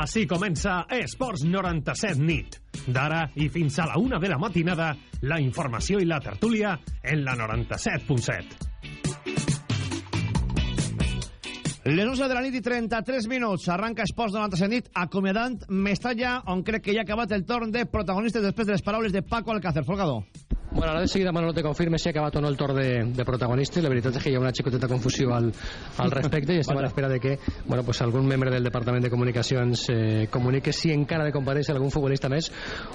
Així comença Esports 97 nit. D'ara i fins a la una de la matinada, la informació i la tertúlia en la 97.7. Les 11 de la nit i 33 minuts. Arranca Esports 97 nit, acomiadant Mestalla, on crec que ja ha acabat el torn de protagonistes després de les paraules de Paco Alcácer. Folgado. Bueno, ara de seguida Manolo te confirme si ha acabat o no el torn de, de protagonistes. La veritat és que hi ha una xicoteta confusió al, al respecte i estem a l'espera de que bueno, pues algun membre del Departament de Comunicació ens eh, comunique si encara de comparèixer algun futbolista més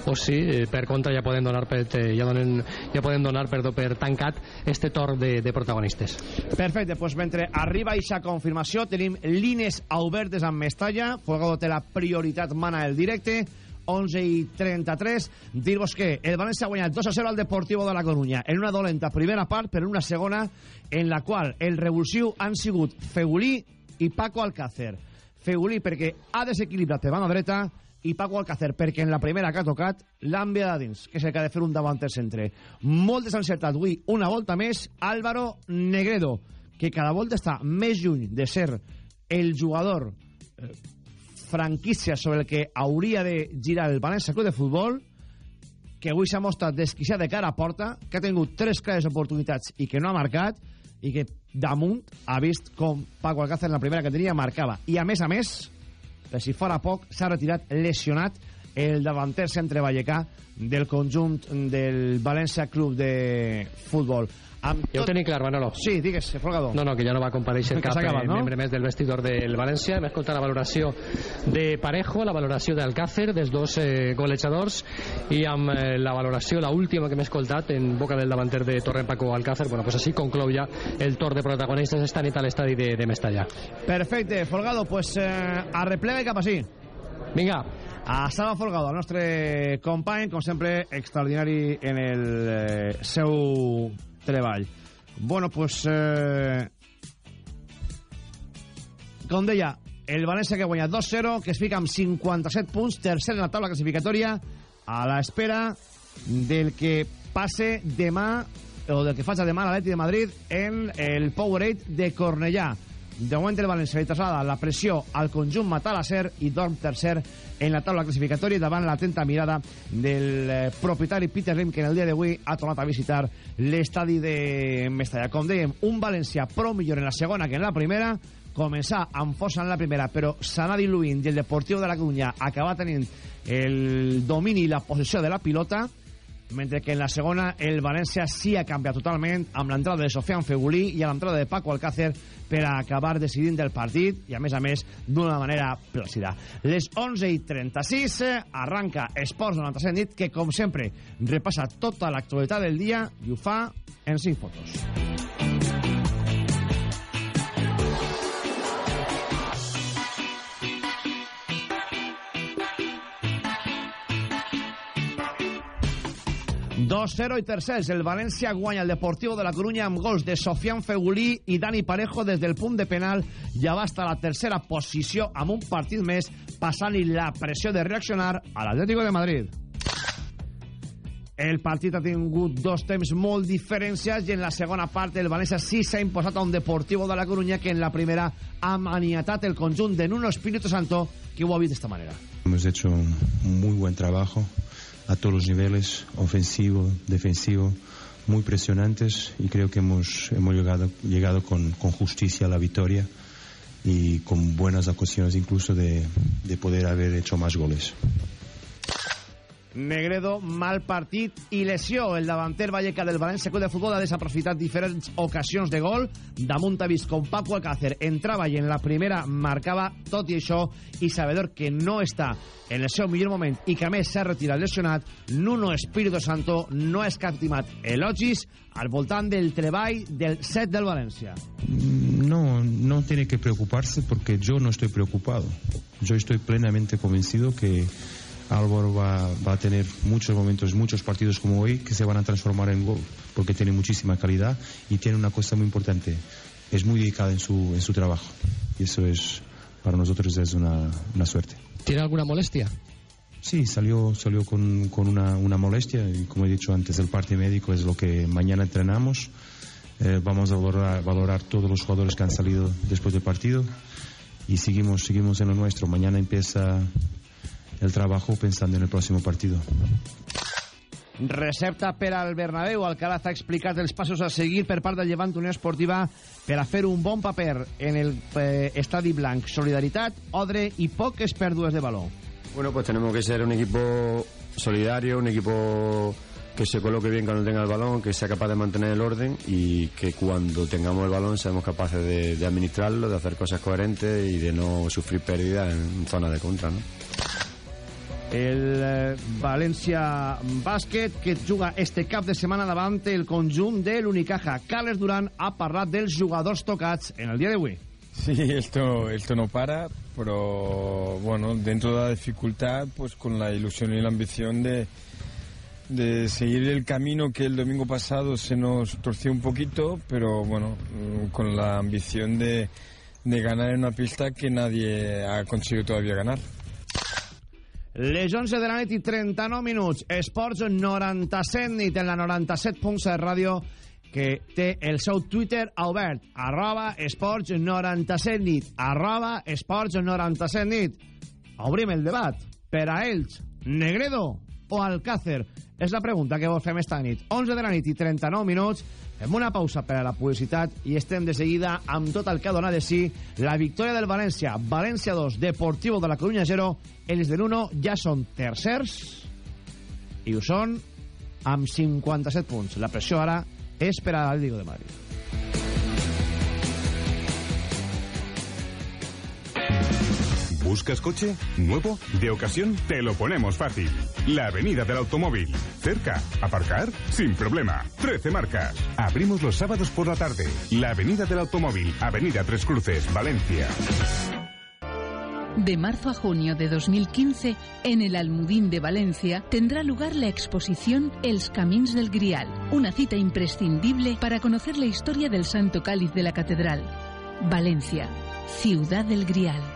o si, eh, per contra, ja podem donar per, eh, ja donen, ja podem donar perdó, per tancat este torn de, de protagonistes. Perfecte, doncs mentre arriba aquesta confirmació tenim línies obertes amb Mestalla. Folgado té la prioritat mana el directe 11 i 33. Dir-vos que el València ha guanyat 2 a 0 al Deportivo de la Coruña en una dolenta primera part, però en una segona en la qual el revulsiu han sigut Feulí i Paco Alcácer. Feulí perquè ha desequilibrat de banda dreta i Paco Alcácer perquè en la primera que ha tocat l'ha enviat dins, que és el que ha de fer un davanter centre. Molt desencertat avui, una volta més, Álvaro Negredo, que cada volta està més lluny de ser el jugador eh, franquícia sobre el que hauria de girar el València Club de Futbol que avui s'ha mostrat desquiciat de cara a porta que ha tingut tres clares oportunitats i que no ha marcat i que damunt ha vist com Paco Alcácer en la primera que tenia marcava. I a més a més per si fora poc s'ha retirat lesionat el davanter centre vallecà del conjunt del València Club de Futbol amb tot... Ja ho clar, Manolo. Sí, digues, Folgado. No, no, que ja no va compareixer cap acabat, no? membre més del vestidor del València. Hem escoltat la valoració de Parejo, la valoració d'Alcácer, dels dos eh, golejadors, i amb eh, la valoració, la última que hem escoltat en boca del davanter de Torrent Paco Alcácer, bueno, pues així conclou ja el torn de protagonistes esta nit a l'estadi de, de Mestalla. Perfecte, Folgado, pues eh, a replega cap així. Vinga. A Saba Folgado, el nostre company, com sempre, extraordinari en el eh, seu treball. Bueno, pues... Eh, com deia, el València que guanya 2-0, que es fica amb 57 punts, tercer en la taula classificatòria, a l'espera del que passe demà, o del que faci demà l'Atleti de Madrid en el Powerade de Cornellà. De moment el València li traslada la pressió al conjunt Matalasser i dorm tercer en la taula classificatòria davant l'atenta mirada del eh, propietari Peter Lim que en el dia d'avui ha tornat a visitar l'estadi de Mestalla. Com dèiem, un València prou millor en la segona que en la primera, començar amb força en la primera, però s'anà diluint i el Deportiu de la Coruña acaba tenint el domini i la possessió de la pilota, mentre que en la segona el València sí ha canviat totalment amb l'entrada de Sofian Fegulí i a l'entrada de Paco Alcácer per a acabar decidint el partit i a més a més d'una manera plàcida. Les 11 i 36 arranca Esports 97 nit que com sempre repassa tota l'actualitat del dia i ho fa en 5 fotos. 2-0 i tercers. El València guanya el Deportivo de la Coruña amb gols de Sofian Fegulí i Dani Parejo des del punt de penal. Ja va la tercera posició amb un partit més, passant-li la pressió de reaccionar a l'Atlético de Madrid. El partit ha tingut dos temps molt diferenciats i en la segona part el València sí s'ha imposat a un Deportivo de la Coruña que en la primera ha maniatat el conjunt de Nuno Espíritu Santo que ho ha vist d'esta manera. Hemos hecho un muy buen trabajo a todos los niveles, ofensivo, defensivo, muy presionantes y creo que hemos, hemos llegado, llegado con, con justicia a la victoria y con buenas ocasiones incluso de, de poder haber hecho más goles. Negredo, mal partit i lesió. El davanter Valleca del València Club de Futbol ha desaprofitat diferents ocasions de gol. Damunt ha vist com Paco Alcácer entrava i en la primera marcava tot i això i sabedor que no està en el seu millor moment i que a més s'ha retirat lesionat, Nuno Espíritu Santo no ha escatimat elogis al voltant del treball del set del València. No, no tiene que preocuparse porque yo no estoy preocupado. Yo estoy plenamente convencido que Álvaro va, va, a tener muchos momentos, muchos partidos como hoy que se van a transformar en gol, porque tiene muchísima calidad y tiene una cosa muy importante, es muy dedicada en su, en su trabajo. Y eso es, para nosotros es una, una suerte. ¿Tiene alguna molestia? Sí, salió, salió con, con una, una, molestia y como he dicho antes, el parte médico es lo que mañana entrenamos. Eh, vamos a valorar, valorar todos los jugadores que han salido después del partido y seguimos, seguimos en lo nuestro. Mañana empieza el trabajo pensando en el próximo partido. Recepta per al Bernabéu. Alcaraz ha explicat els passos a seguir per part del Llevant Unió Esportiva per a fer un bon paper en el eh, Estadi Blanc. Solidaritat, odre i poques pèrdues de baló. Bueno, pues tenemos que ser un equipo solidario, un equipo que se coloque bien cuando tenga el balón, que sea capaz de mantener el orden y que cuando tengamos el balón seamos capaces de, de administrarlo, de hacer cosas coherentes y de no sufrir pérdidas en zona de contra, ¿no? El eh, València que juga este cap de setmana davant el conjunt de l'Unicaja. Carles Duran ha parlat dels jugadors tocats en el dia d'avui. Sí, esto, esto no para, pero bueno, dentro de la dificultad, pues con la ilusión y la ambición de, de seguir el camino que el domingo pasado se nos torció un poquito, pero bueno, mm, con la ambición de, de ganar en una pista que nadie ha conseguido todavía ganar. Les 11 de la nit i 39 minuts. Esports 97 nit en la 97.7 ràdio que té el seu Twitter obert. Arroba esports 97 nit. Arroba esports 97 nit. Obrim el debat. Per a ells, Negredo o Alcácer? És la pregunta que vos fem esta nit. 11 de la nit i 39 minuts. Fem una pausa per a la publicitat i estem de seguida amb tot el que ha donat de si la victòria del València. València 2, Deportivo de la Coruña 0. Els de l'Uno ja són tercers i ho són amb 57 punts. La pressió ara és per a l'Atlético de Madrid. ¿Buscas coche? ¿Nuevo? ¿De ocasión? Te lo ponemos fácil. La Avenida del Automóvil. ¿Cerca? ¿Aparcar? Sin problema. 13 marcas. Abrimos los sábados por la tarde. La Avenida del Automóvil. Avenida Tres Cruces, Valencia. De marzo a junio de 2015, en el Almudín de Valencia, tendrá lugar la exposición Els Camins del Grial, una cita imprescindible para conocer la historia del Santo Cáliz de la Catedral. Valencia, ciudad del Grial.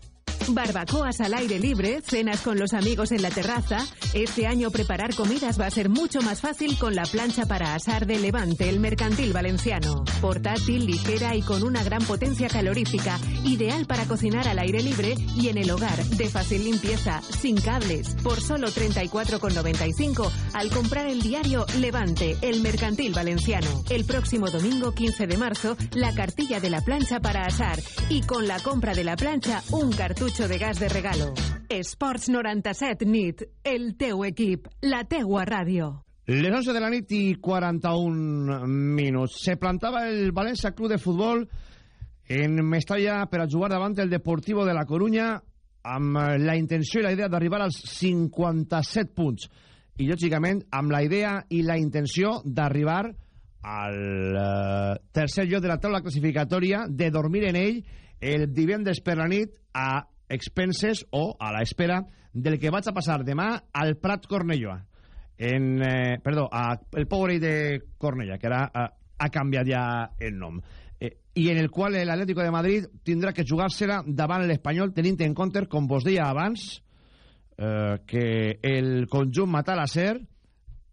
Barbacoas al aire libre, cenas con los amigos en la terraza. Este año preparar comidas va a ser mucho más fácil con la plancha para asar de Levante, el mercantil valenciano. Portátil, ligera y con una gran potencia calorífica, ideal para cocinar al aire libre y en el hogar, de fácil limpieza, sin cables, por solo 34,95 al comprar el diario Levante, el mercantil valenciano. El próximo domingo 15 de marzo, la cartilla de la plancha para asar y con la compra de la plancha, un cartucho de gas de regalo. Esports 97 nit, el teu equip, la teua ràdio. Les 11 de la nit i 41 minuts. Se plantava el València Club de Futbol en Mestalla per a jugar davant el Deportivo de la Corunya amb la intenció i la idea d'arribar als 57 punts. I, lògicament, amb la idea i la intenció d'arribar al uh, tercer lloc de la taula classificatòria, de dormir en ell el divendres per la nit a expenses o a la espera del que vaig a passar demà al Prat Cornellà. En, eh, perdó, a, el Powerade de Cornellà, que ara ha, ha canviat ja el nom. Eh, I en el qual l'Atlético de Madrid tindrà que jugar-se-la davant l'Espanyol, tenint en compte, com vos deia abans, eh, que el conjunt Matalaser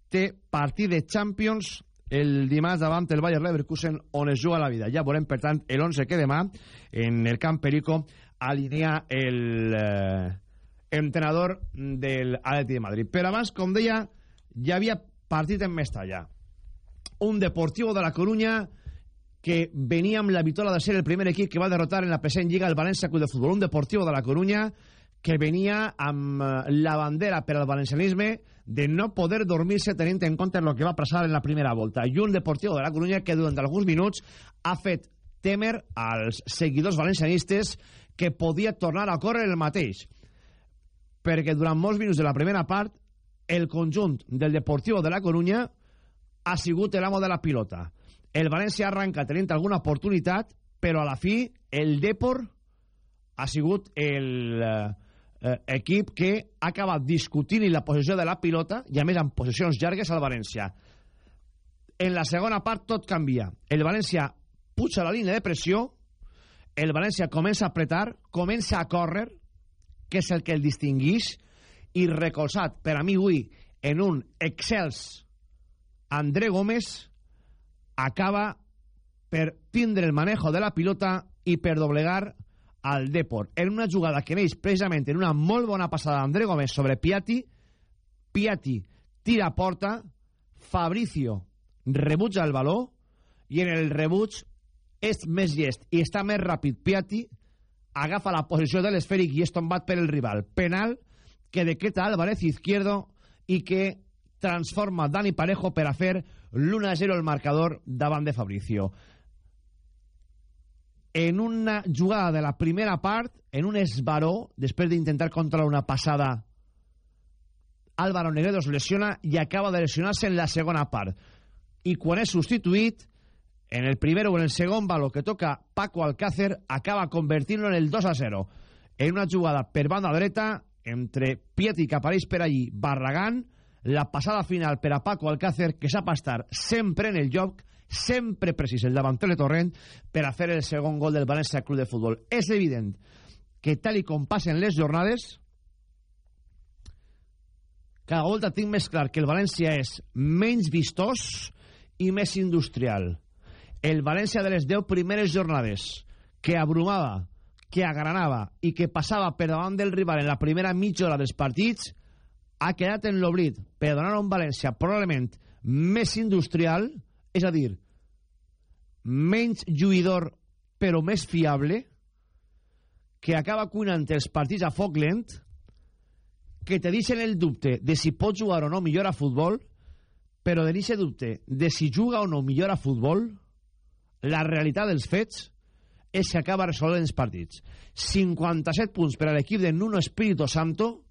té partit de Champions el dimarts davant el Bayer Leverkusen on es juga la vida. Ja veurem, per tant, el 11 que demà en el Camp Perico alinea el eh, entrenador del Atleti de Madrid. Però abans, com deia, ja havia partit en Mestalla. Un Deportivo de la Coruña que venia amb la victòria de ser el primer equip que va derrotar en la present Lliga el València Club de Futbol. Un Deportivo de la Coruña que venia amb eh, la bandera per al valencianisme de no poder dormir-se tenint en compte el que va passar en la primera volta. I un Deportivo de la Coruña que durant alguns minuts ha fet temer als seguidors valencianistes que podia tornar a córrer el mateix. Perquè durant molts minuts de la primera part el conjunt del Deportivo de la Coruña ha sigut l'amo de la pilota. El València arranca tenint alguna oportunitat però a la fi el Depor ha sigut el eh, eh, equip que ha acabat discutint la possessió de la pilota i a més amb possessions llargues al València en la segona part tot canvia. El València puja la línia de pressió el València comença a apretar comença a córrer que és el que el distingueix i recolzat per a mi avui en un excels André Gómez acaba per tindre el manejo de la pilota i per doblegar al Depor. En una jugada que neix precisament en una molt bona passada d'André Gómez sobre Piatti, Piatti tira a porta, Fabricio rebutja el valor i en el rebuig és més llest i està més ràpid Piatti, agafa la posició de l'esfèric i és tombat per el rival. Penal que decreta Álvarez Izquierdo i que transforma Dani Parejo per a fer l'1-0 el marcador davant de Fabricio. En una jugada de la primera part, en un esbaró, després d'intentar controlar una passada, Álvaro Negredo es lesiona i acaba de lesionar-se en la segona part. I quan és substituït, en el primer o en el segon baló que toca Paco Alcácer, acaba convertint-lo en el 2-0. En una jugada per banda dreta, entre Pietri que apareix per allí, Barragán, la passada final per a Paco Alcácer, que sap estar sempre en el joc, sempre precís el davanter de Torrent, per a fer el segon gol del València Club de Futbol. És evident que tal i com passen les jornades, cada volta tinc més clar que el València és menys vistós i més industrial. El València de les 10 primeres jornades, que abrumava, que agranava i que passava per davant del rival en la primera mitja hora dels partits, ha quedat en l'oblit per donar un València probablement més industrial, és a dir, menys lluïdor però més fiable, que acaba cuinant els partits a foc lent, que te deixen el dubte de si pot jugar o no millor a futbol, però de aquest dubte de si juga o no millor a futbol, la realitat dels fets és que acaba resolent els partits. 57 punts per a l'equip de Nuno Espíritu Santo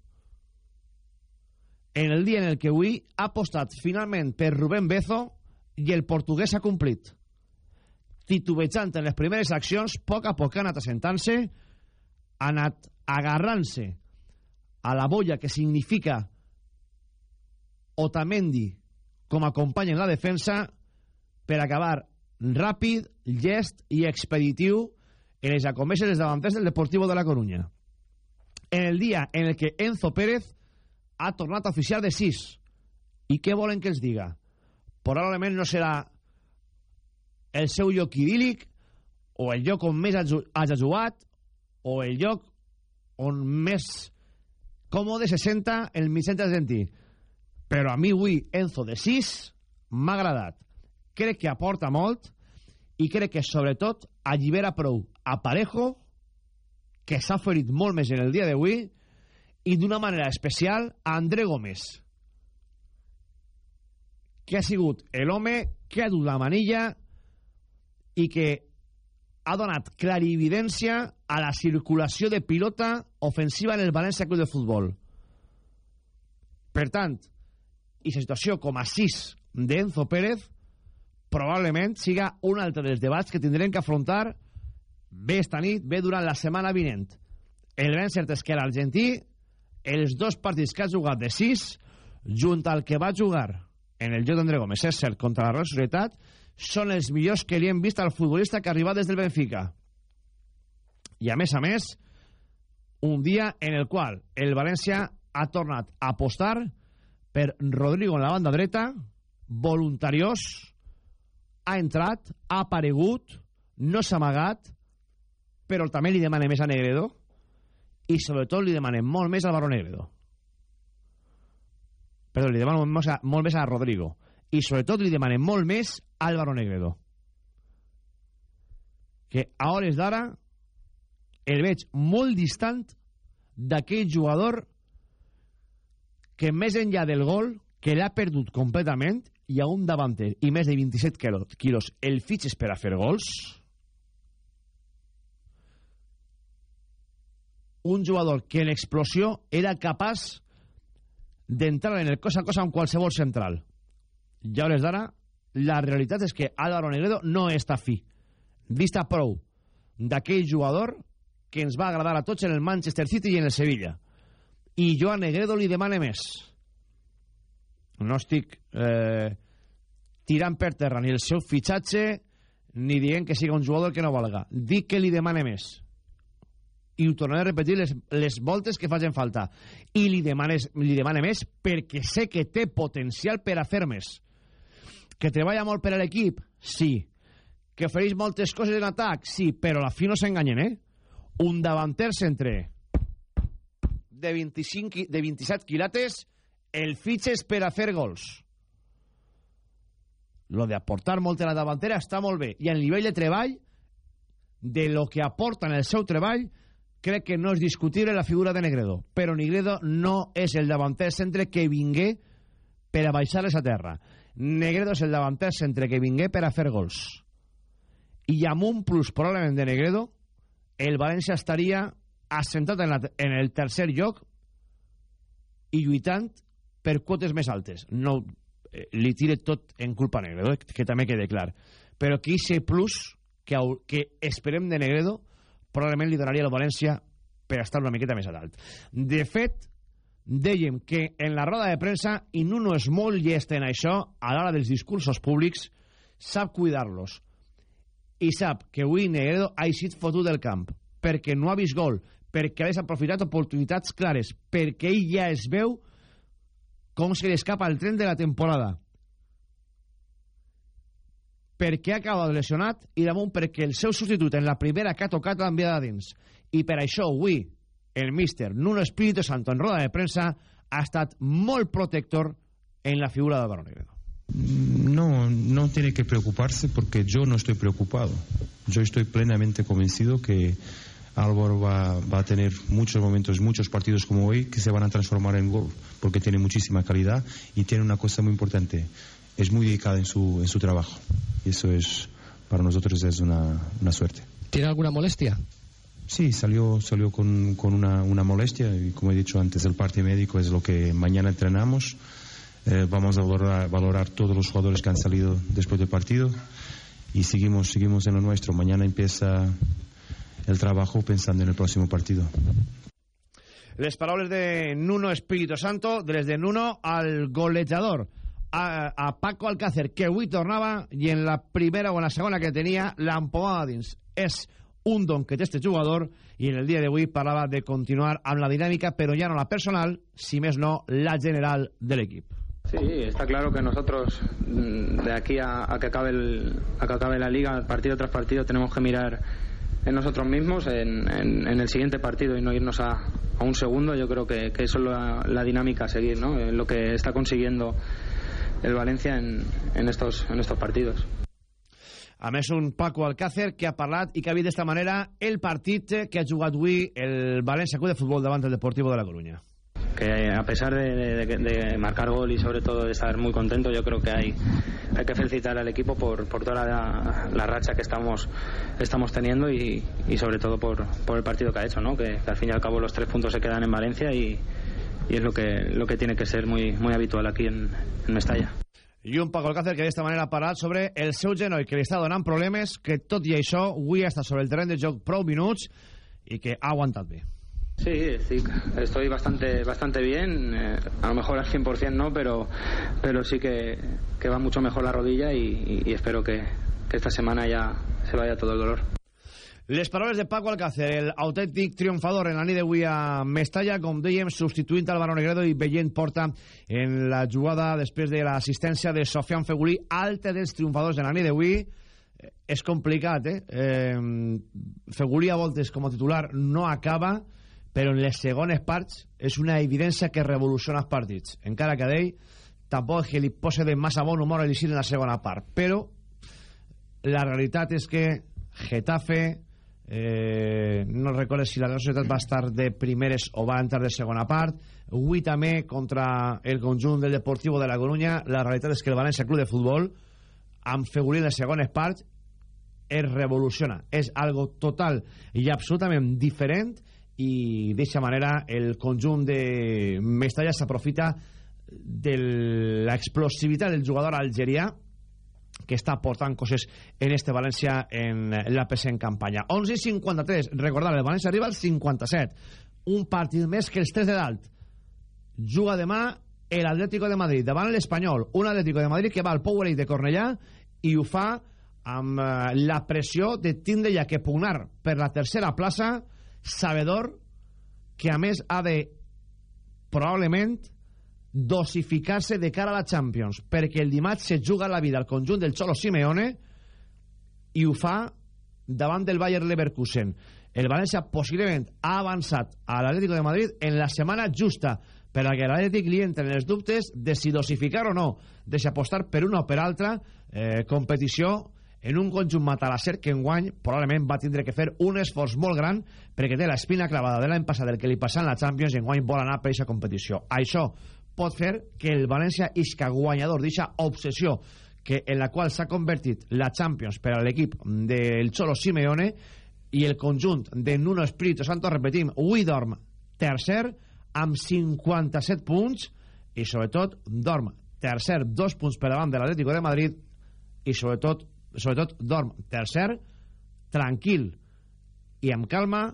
en el dia en el que avui ha apostat finalment per Rubén Bezo i el portuguès ha complit. Titubejant en les primeres accions, poc a poc ha anat assentant-se, ha anat agarrant-se a la bolla que significa Otamendi com a company en la defensa per acabar ràpid, llest i expeditiu en les acomeses dels davanters del Deportivo de la Coruña. En el dia en el que Enzo Pérez ha tornat a oficiar de 6. I què volen que els diga? Probablement no serà el seu lloc idíl·lic o el lloc on més hagi jugat o el lloc on més còmode se senta el mitjant argentí. Però a mi avui Enzo de 6 m'ha agradat. Crec que aporta molt i crec que sobretot allibera prou a Parejo que s'ha ferit molt més en el dia d'avui i d'una manera especial a André Gómez que ha sigut l'home que ha dut la manilla i que ha donat clarividència a la circulació de pilota ofensiva en el València Club de Futbol. Per tant, i la situació com a 6 d'Enzo Pérez probablement siga un altre dels debats que tindrem que afrontar bé esta nit, bé durant la setmana vinent. El ben cert és que l'argentí, els dos partits que ha jugat de 6, junt al que va jugar en el joc d'André Gómez, és cert, contra la Real són els millors que li hem vist al futbolista que ha arribat des del Benfica. I a més a més, un dia en el qual el València ha tornat a apostar per Rodrigo en la banda dreta, voluntariós, ha entrat, ha aparegut, no s'ha amagat, però també li demanem més a Negredo i sobretot li demanem molt més a Baró Negredo. Perdó, li demanem molt, molt més a Rodrigo i sobretot li demanem molt més a Álvaro Negredo. Que a hores d'ara el veig molt distant d'aquell jugador que més enllà del gol que l'ha perdut completament i a un davanter i més de 27 quilos el fitxes per a fer gols. Un jugador que en explosió era capaç d'entrar en el cosa a cosa amb qualsevol central. Ja hores d'ara la realitat és que Álvaro Negredo no està fi. Vista prou d'aquell jugador que ens va agradar a tots en el Manchester City i en el Sevilla. I jo a Negredo li demane més. No estic eh, tirant per terra ni el seu fitxatge ni dient que siga un jugador que no valga. Dic que li demane més. I ho tornaré a repetir les, les voltes que facin falta. I li, demanes, li demane més perquè sé que té potencial per a fer més. Que treballa molt per a l'equip? Sí. Que ofereix moltes coses en atac? Sí, però a la fi no s'enganyen eh? un davanter centre de 25 de 27 quilates el fitxes per a fer gols lo de aportar molt a la davantera està molt bé i en nivell de treball de lo que aporta en el seu treball crec que no és discutible la figura de Negredo, però Negredo no és el davanter centre que vingué per a baixar-les a terra. Negredo és el davanter centre que vingué per a fer gols. I amb un plus probablement de Negredo, el València estaria assentat en, la, en el tercer lloc i lluitant per quotes més altes. No eh, li tire tot en culpa a Negredo, eh, que també quede clar. Però que aquest plus que, que esperem de Negredo probablement li donaria al València per estar una miqueta més a dalt. De fet, dèiem que en la roda de premsa, i Nuno és molt llest en això, a l'hora dels discursos públics, sap cuidar-los. I sap que avui Negredo ha eixit fotut del camp, perquè no ha vist gol, perquè ha desaprofitat oportunitats clares, perquè ell ja es veu com se li escapa el tren de la temporada perquè ha acabat lesionat i damunt perquè el seu substitut en la primera que ha tocat l'ha enviat a dins. I per això avui el míster Nuno Espíritu Santo en roda de premsa ha estat molt protector en la figura de Barón Negredo. No, no tiene que preocuparse porque yo no estoy preocupado. Yo estoy plenamente convencido que Álvaro va, va, a tener muchos momentos, muchos partidos como hoy que se van a transformar en gol porque tiene muchísima calidad y tiene una cosa muy importante es muy dedicada en su, en su trabajo. Y eso es, para nosotros es una, una suerte. ¿Tiene alguna molestia? Sí, salió, salió con, con una, una, molestia y como he dicho antes, el parte médico es lo que mañana entrenamos. Eh, vamos a valorar, valorar, todos los jugadores que han salido después del partido y seguimos, seguimos en lo nuestro. Mañana empieza el trabajo pensando en el próximo partido. Les paraules de Nuno Espíritu Santo, desde Nuno al golejador a, a Paco Alcácer, que avui tornava i en la primera o en la segona que tenia l'empomada dins. És un don que té este jugador i en el dia d'avui parlava de continuar amb la dinàmica, però ja no la personal, si més no la general de l'equip. Sí, está claro que nosotros mm, de aquí a, a, que acabe el, a que acabe la liga, partido tras partido, tenemos que mirar en nosotros mismos, en, en, en el siguiente partido y no irnos a, a un segundo. Yo creo que, que eso es la, la dinámica a seguir, ¿no? En lo que está consiguiendo el Valencia en, en, estos, en estos partidos. A més, un Paco Alcácer que ha parlat i que ha vist d'esta manera el partit que ha jugat avui el València Club de Futbol davant del Deportivo de la Coruña. Que a pesar de, de, de, marcar gol y sobre todo de estar muy contento, yo creo que hay, hay que felicitar al equipo por, por toda la, la, racha que estamos, estamos teniendo y, y sobre todo por, por, el partido que ha hecho, ¿no? que, que al fin y al cabo los tres puntos se quedan en Valencia y, y es lo que, lo que tiene que ser muy, muy habitual aquí en, en Mestalla. I un Paco Alcácer que d'esta manera ha parlat sobre el seu genoll que li està donant problemes, que tot i això avui està sobre el terreny de joc prou minuts i que ha aguantat bé. Sí, sí, estoy bastante bastante bien, eh, a lo mejor al 100% no, pero, pero sí que, que va mucho mejor la rodilla y, y, y espero que, que esta semana ya se vaya todo el dolor. Les paraules de Paco Alcácer, el autèntic triomfador en la nit d'avui a Mestalla, com dèiem, substituint Álvaro Negredo i veient porta en la jugada després de l'assistència de Sofian Fegulí, altre dels triomfadors de la nit d'avui. Eh, és complicat, eh? eh? Fegulí a voltes com a titular no acaba, però en les segones parts és una evidència que revoluciona els partits. Encara que d'ell tampoc que li posa de massa bon humor a l'Ixir en la segona part, però la realitat és que Getafe eh, no recordo si la Real Societat va estar de primeres o va entrar de segona part. Avui també contra el conjunt del Deportivo de la Coruña. La realitat és que el València Club de Futbol amb Fegulí en les segones parts es revoluciona. És algo total i absolutament diferent i d'aquesta manera el conjunt de Mestalla s'aprofita de l'explosivitat del jugador algerià que està portant coses en este València en la present campanya. 11 i 53, recordar el València arriba al 57 un partit més que els 3 de dalt. Juga demà l'Atlético de Madrid davant l'Espanyol. Un Atlético de Madrid que va al Powerade de Cornellà i ho fa amb eh, la pressió de tindre ja que pugnar per la tercera plaça sabedor que a més ha de probablement dosificar-se de cara a la Champions perquè el dimarts se juga la vida al conjunt del Cholo Simeone i ho fa davant del Bayer Leverkusen. El València possiblement ha avançat a l'Atlético de Madrid en la setmana justa per a que l'Atlètic li entren els dubtes de si dosificar o no de si apostar per una o per altra eh, competició en un conjunt matalasser que enguany probablement va tindre que fer un esforç molt gran perquè té l'espina clavada de l'any passat del que li passa en la Champions i enguany vol anar per aquesta competició. Això pot fer que el València isca guanyador d'aquesta obsessió que en la qual s'ha convertit la Champions per a l'equip del Cholo Simeone i el conjunt de Nuno Espíritu Santo, repetim, avui dorm tercer amb 57 punts i sobretot dorm tercer, dos punts per davant de l'Atlético de Madrid i sobretot, sobretot dorm tercer tranquil i amb calma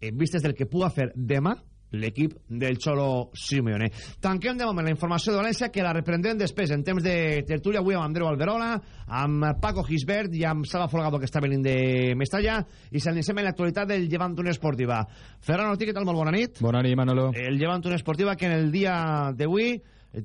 en vistes del que puga fer demà l'equip del Xolo Simeone. Tanquem de moment la informació de València que la reprendrem després en temps de tertúlia avui amb Andreu Alberola, amb Paco Gisbert i amb Sala Folgado que està venint de Mestalla i s'anicem en l'actualitat del Llevant Unió Esportiva. Ferran Ortí, què tal? Molt bona nit. Bona nit, Manolo. El Llevant Unió Esportiva que en el dia d'avui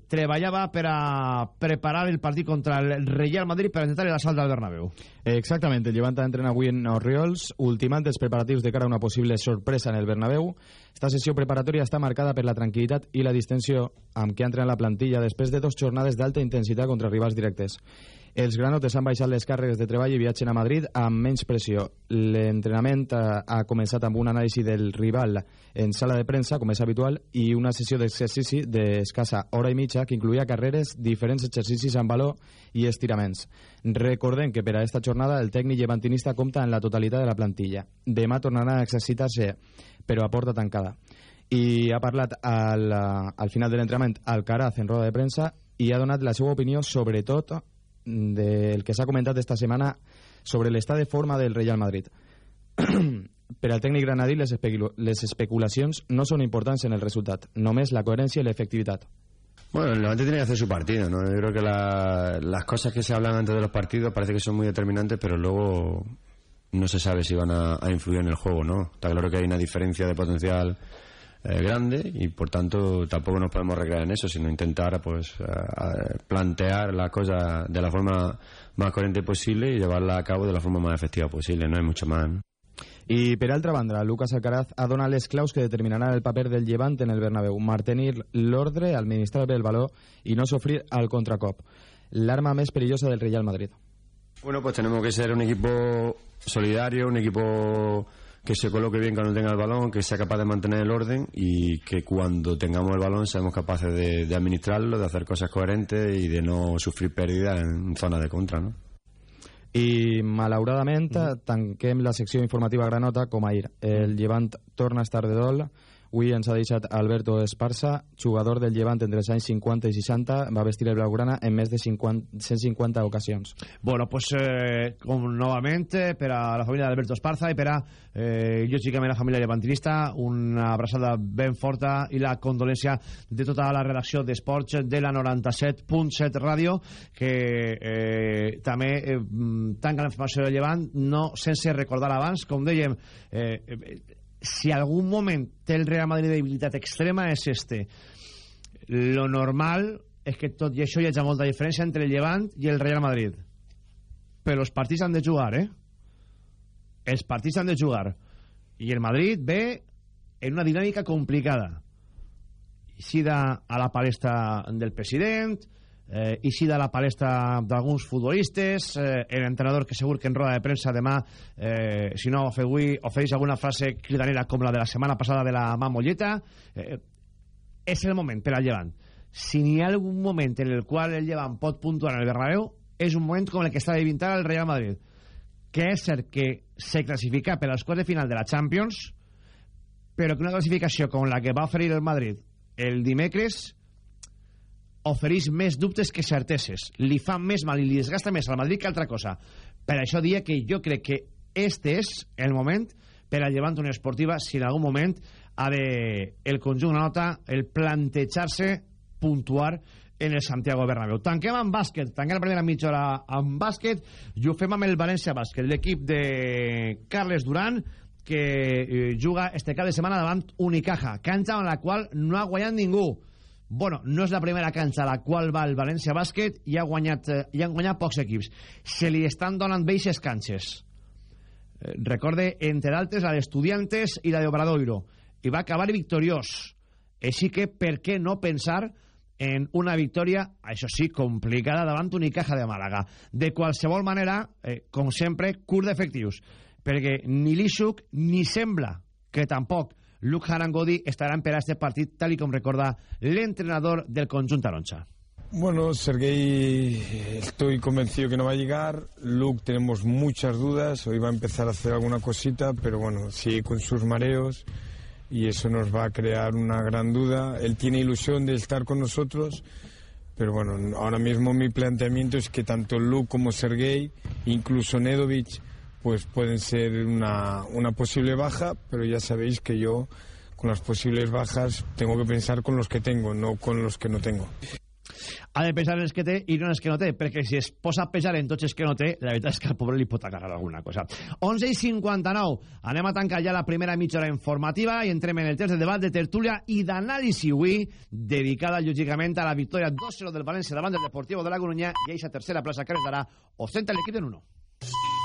treballava per a preparar el partit contra el Real Madrid per intentar l'assalt del Bernabéu. Exactament, el Llevant entrena avui en Oriols, ultimant els preparatius de cara a una possible sorpresa en el Bernabéu. Esta sessió preparatòria està marcada per la tranquil·litat i la distensió amb què entra en la plantilla després de dos jornades d'alta intensitat contra rivals directes. Els granotes han baixat les càrregues de treball i viatgen a Madrid amb menys pressió. L'entrenament ha començat amb un anàlisi del rival en sala de premsa, com és habitual, i una sessió d'exercici d'escassa hora i mitja que incluïa carreres, diferents exercicis amb valor i estiraments. Recordem que per a esta jornada el tècnic llevantinista compta en la totalitat de la plantilla. Demà tornarà a exercitar-se, però a porta tancada. I ha parlat al, al final de l'entrenament Alcaraz en roda de premsa i ha donat la seva opinió sobretot del que s'ha comentat esta setmana sobre l'estat de forma del Real Madrid. per al tècnic granadí les, especul no són importants en el resultat, només la coherència i l'efectivitat. Bueno, el Levante tiene que hacer su partido, ¿no? Yo creo que la, las cosas que se hablan antes de los partidos parece que son muy determinantes, pero luego no se sabe si van a, a influir en el juego, ¿no? Está claro que hay una diferencia de potencial eh, grande y por tanto tampoco nos podemos recrear en eso, sino intentar pues plantear la cosa de la forma más coherente posible y llevarla a cabo de la forma más efectiva posible, no hay mucho más. ¿no? I per altra banda, Lucas Alcaraz ha donat les claus que determinaran el paper del llevant en el Bernabéu, mantenir l'ordre, administrar bé el valor i no sofrir al contracop. L'arma més perillosa del Real Madrid. Bueno, pues tenemos que ser un equipo solidario, un equipo que se coloque bien cuando tenga el balón, que sea capaz de mantener el orden y que cuando tengamos el balón seamos capaces de, de administrarlo, de hacer cosas coherentes y de no sufrir pérdidas en zona de contra, ¿no? I, malauradament, mm tanquem la secció informativa granota com ahir. El Llevant torna a estar de dol, Avui ens ha deixat Alberto Esparza, jugador del Llevant entre els anys 50 i 60, va vestir el Blaugrana en més de 50, 150 ocasions. Bueno, pues eh, com novament per a la família d'Alberto Esparza i per a, eh, lògicament, la família llevantinista, una abraçada ben forta i la condolència de tota la redacció d'Esports de la 97.7 Ràdio, que eh, també eh, tanca la informació del Llevant, no sense recordar abans, com dèiem, eh, si algun moment té el Real Madrid debilitat extrema és este. Lo normal és que tot i això hi hagi molta diferència entre el Llevant i el Real Madrid. Però els partits han de jugar eh? Els partits han de jugar. I el Madrid ve en una dinàmica complicada. Sida a la palestra del president eh, si de la palestra d'alguns futbolistes eh, l'entrenador que segur que en roda de premsa demà eh, si no ho avui ofereix alguna frase cridanera com la de la setmana passada de la Mamolleta eh, és el moment per al Llevant. Si n'hi ha algun moment en el qual el Llevant pot puntuar en el Bernabéu és un moment com el que està de vintar el Real Madrid que és cert que se classifica per als quarts de final de la Champions però que una classificació com la que va oferir el Madrid el dimecres ofereix més dubtes que certeses. Li fa més mal i li desgasta més al Madrid que altra cosa. Per això dia que jo crec que este és el moment per a llevant una esportiva si en algun moment ha de el conjunt nota el plantejar-se puntuar en el Santiago Bernabéu. Tanquem amb bàsquet, tanquem la primera mitja hora amb bàsquet i ho fem amb el València Bàsquet, l'equip de Carles Duran que eh, juga este cap de setmana davant Unicaja, canxa en la qual no ha guanyat ningú. Bueno, no és la primera canxa a la qual va el València Bàsquet i ha guanyat, eh, i han guanyat pocs equips. Se li estan donant veixes canxes. Eh, recorde, entre d'altres, la d'Estudiantes i la d'Obradoiro. I va acabar victoriós. Així que, per què no pensar en una victòria, això sí, complicada davant Unicaja de Màlaga. De qualsevol manera, eh, com sempre, curt d'efectius. Perquè ni l'Ixuc ni sembla que tampoc Luke Harangodi estaran per a este partit, tal i com recorda l'entrenador del conjunt taronja. Bueno, Sergei, estoy convencido que no va a llegar. Luke, tenemos muchas dudas. Hoy va a empezar a hacer alguna cosita, pero bueno, sigue con sus mareos y eso nos va a crear una gran duda. Él tiene ilusión de estar con nosotros, pero bueno, ahora mismo mi planteamiento es que tanto Luke como Sergei, incluso Nedovic, pues pueden ser una, una posible baja, pero ya sabéis que yo con las posibles bajas tengo que pensar con los que tengo, no con los que no tengo. Ha de pensar en els que té no en els que no té, perquè si es posa pensar en tots els que no té, la veritat és que al pobre li pot agarrar alguna cosa. 11 i 59, anem a tancar ja la primera mitja informativa i entrem en el temps de debat de tertúlia i d'anàlisi avui, dedicada lògicament a la victòria 2-0 del València davant del Deportivo de la Coruña i a aquesta tercera plaça que ens darà ostenta l'equip en 1.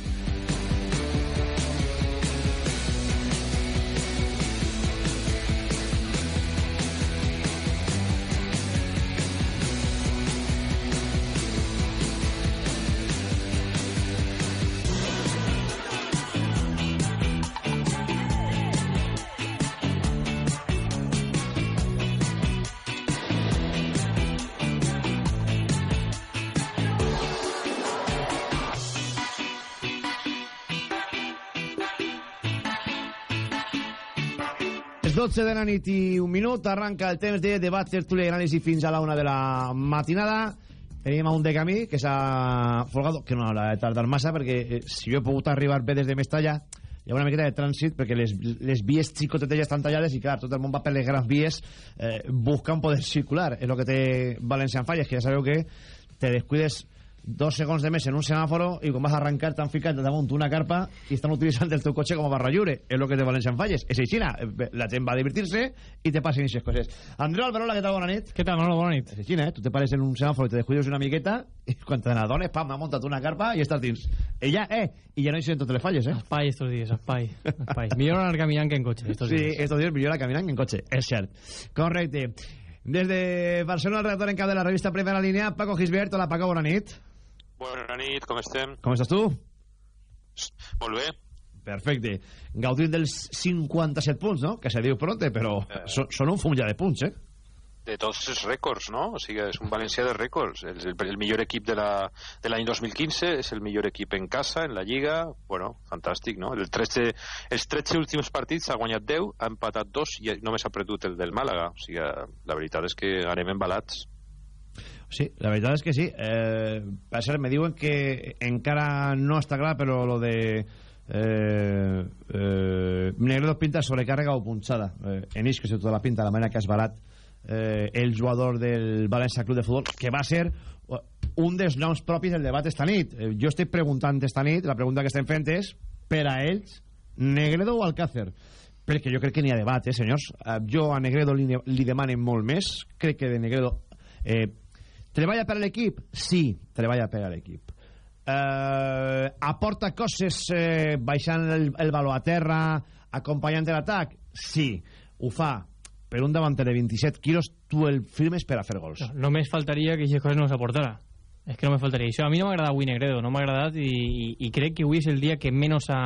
12 de la nit i un minut arranca el temps de debat, tertúlia i anàlisi fins a la una de la matinada. Tenim un de camí que s'ha folgado, que no haurà de tardar massa, perquè eh, si jo he pogut arribar bé des de Mestalla, hi ha una miqueta de trànsit, perquè les, les vies xicotetes ja estan tallades i, clar, tot el món va per les grans vies eh, buscant poder circular. És el que té València en Falles, que ja sabeu que te descuides dos segons de més en un semàforo i quan vas arrencar t'han ficat damunt una carpa i estan utilitzant el teu cotxe com a barra lliure és el que té València en Falles és aixina la gent va divertir-se i te passen aquestes coses Andreu Alberola, què tal? Bona nit què tal Manolo? Bona nit és aixina, eh? tu te pares en un semàforo i te descuides una miqueta i quan te n'adones, pam, m'ha muntat una carpa i estàs dins i ja, eh, i ja no hi senten totes les falles eh? espai estos días, espai, espai. millor anar caminant que en cotxe estos sí, días. estos días millor anar caminant que en cotxe és cert correcte des de Barcelona, el redactor en cap de la revista Primera Línia, Paco Gisbert. Hola, Paco, bona nit. Bona nit, com estem? Com estàs tu? Molt bé. Perfecte. Gaudint dels 57 punts, no? Que se diu pronte, però Eh. són, són un fum ja de punts, eh? De tots els rècords, no? O sigui, és un valencià de rècords. El, el, el millor equip de la- de l'any 2015 és el millor equip en casa, en la Lliga. Bueno, fantàstic, no? El 13, els 13 últims partits ha guanyat 10, ha empatat 2 i només ha perdut el del Màlaga. O sigui, la veritat és que anem embalats. Sí, la veritat és que sí. Eh, me diuen que encara no està clar, però lo de eh, eh, Negredo pinta sobrecàrrega o punxada. Eh, en Ix, que se tota la pinta, la manera que has barat eh, el jugador del València Club de Futbol, que va ser eh, un dels noms del debat esta nit. Eh, jo estic preguntant esta nit, la pregunta que estem fent és, per a Negredo o Alcácer? perquè jo crec que n'hi ha debat, eh, senyors. Eh, jo a Negredo li, li demanen molt més. Que de Negredo... Eh, treballa per a l'equip? Sí, treballa per a l'equip. Eh, aporta coses eh, baixant el, el valor a terra, acompanyant l'atac? Sí, ho fa. Per un davanter de 27 quilos, tu el firmes per a fer gols. No, només faltaria que aquestes coses no les aportara. És que no me faltaria això. A mi no m'ha agradat avui Negredo, no m'ha agradat i, i, i crec que avui és el dia que menys ha,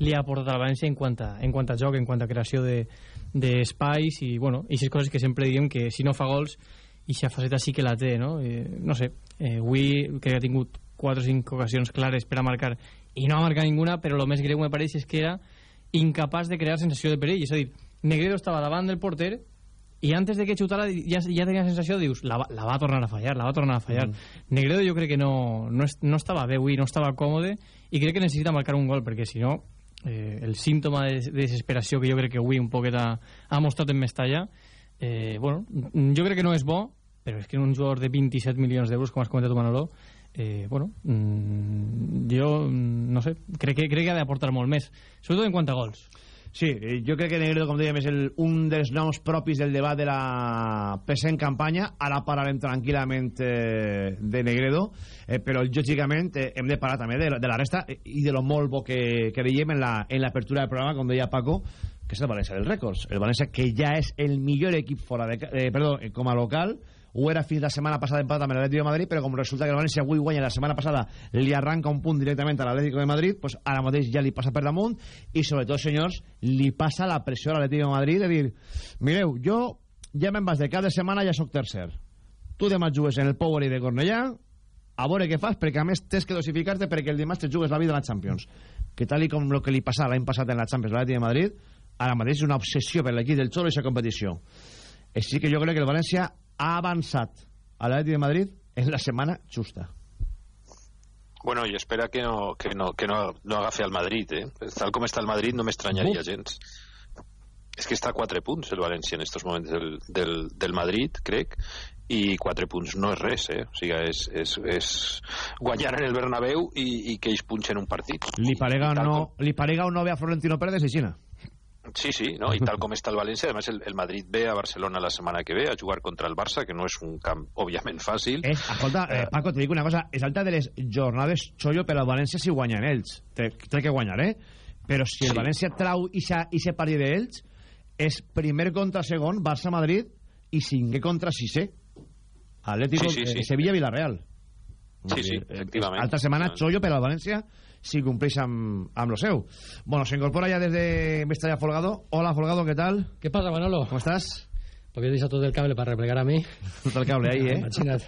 li ha aportat a la València en quant a, en quant a joc, en quant a creació d'espais de, i, bueno, aquestes coses que sempre diem que si no fa gols i aquesta faceta sí que la té, no? Eh, no sé, eh, avui crec que ha tingut 4 o 5 ocasions clares per a marcar i no ha marcat ninguna, però el més greu me pareix és que era incapaç de crear sensació de perill, és a dir, Negredo estava davant del porter i antes de que xutara ja, ja tenia la sensació dius, la, la va tornar a fallar, la va tornar a fallar. Mm. Negredo jo crec que no, no, no estava bé avui, no estava còmode i crec que necessita marcar un gol perquè si no eh, el símptoma de, de desesperació que jo crec que avui un poquet ha, ha mostrat en Mestalla eh, bueno, jo crec que no és bo però és que un jugador de 27 milions d'euros com has comentat tu Manolo eh, bueno, mm, jo no sé, crec que, crec que ha d'aportar molt més sobretot en quant a gols Sí, eh, jo crec que Negredo, com dèiem, és el, un dels noms propis del debat de la present campanya. Ara parlarem tranquil·lament eh, de Negredo, eh, però lògicament eh, hem de parlar també de, de la resta i de lo molt bo que, que veiem en l'apertura la, del programa, com deia Paco, que és el València dels rècords. El València que ja és el millor equip fora de, eh, perdó, com a local, ho era fins la setmana passada empat amb l'Atlético de Madrid, però com resulta que el València avui guanya la setmana passada li arranca un punt directament a l'Atlético de Madrid, pues ara mateix ja li passa per damunt i sobretot, senyors, li passa la pressió a l'Atlético de Madrid de dir, mireu, jo ja me'n vas de cada setmana ja sóc tercer. Tu demà jugues en el Power de Cornellà, a veure què fas, perquè a més tens que dosificar-te perquè el dimarts te jugues la vida a la Champions. Que tal i com el que li passa l'any passat en la Champions, l'Atlético de Madrid, ara mateix és una obsessió per l'equip del Xolo i aquesta competició. Així que jo crec que el València ha avançat a l'Atleti de Madrid en la setmana justa. Bueno, i espera que no, que no, que no, no agafi el Madrid, eh? Tal com està el Madrid no m'estranyaria gens. És que està a 4 punts el València en aquests moments del, del, del Madrid, crec, i 4 punts no és res, eh? O sigui, és, és, és guanyar en el Bernabéu i, i que ells punxen un partit. Li parega, no, com... li parega un 9 a Florentino Pérez i Xina. Sí, sí, no? i tal com està el València, además el, el Madrid ve a Barcelona la setmana que ve a jugar contra el Barça, que no és un camp, òbviament, fàcil. Eh, escolta, eh, Paco, te dic una cosa, és alta de les jornades xollo per al València si guanyen ells. Té, té que guanyar, eh? Però si el sí. València trau i se partit d'ells, és primer contra segon, Barça-Madrid, i cinquè contra sisè. Atlético, sí, sí, sí. Eh, Sevilla-Villarreal. Sí, sí, efectivament. Altra setmana, xollo per al València si compleix amb, amb lo seu. Bueno, se incorpora ya desde Mestalla Folgado. Hola, Folgado, ¿qué tal? ¿Qué pasa, Manolo? ¿Cómo estás? Porque he dicho todo el cable para replegar a mí. Todo el cable ahí, ¿eh? Imagina't.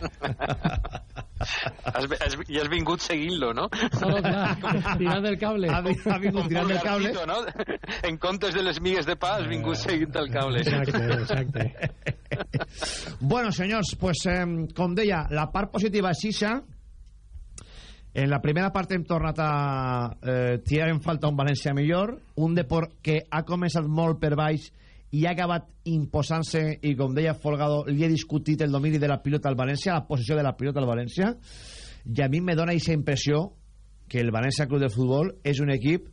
has, has, I has vingut seguint-lo, no? No, no, clar, tirant del cable. Ha, ha vingut tirant del cable. no? En comptes de les migues de pa, has vingut seguint el cable. Exacte, exacte. bueno, senyors, pues, eh, com deia, la part positiva és Ixa, en la primera part hem tornat a eh, tirar en falta un València millor, un deport que ha començat molt per baix i ha acabat imposant-se, i com deia Folgado, li he discutit el domini de la pilota al València, la posició de la pilota al València, i a mi me dona aquesta impressió que el València Club de Futbol és un equip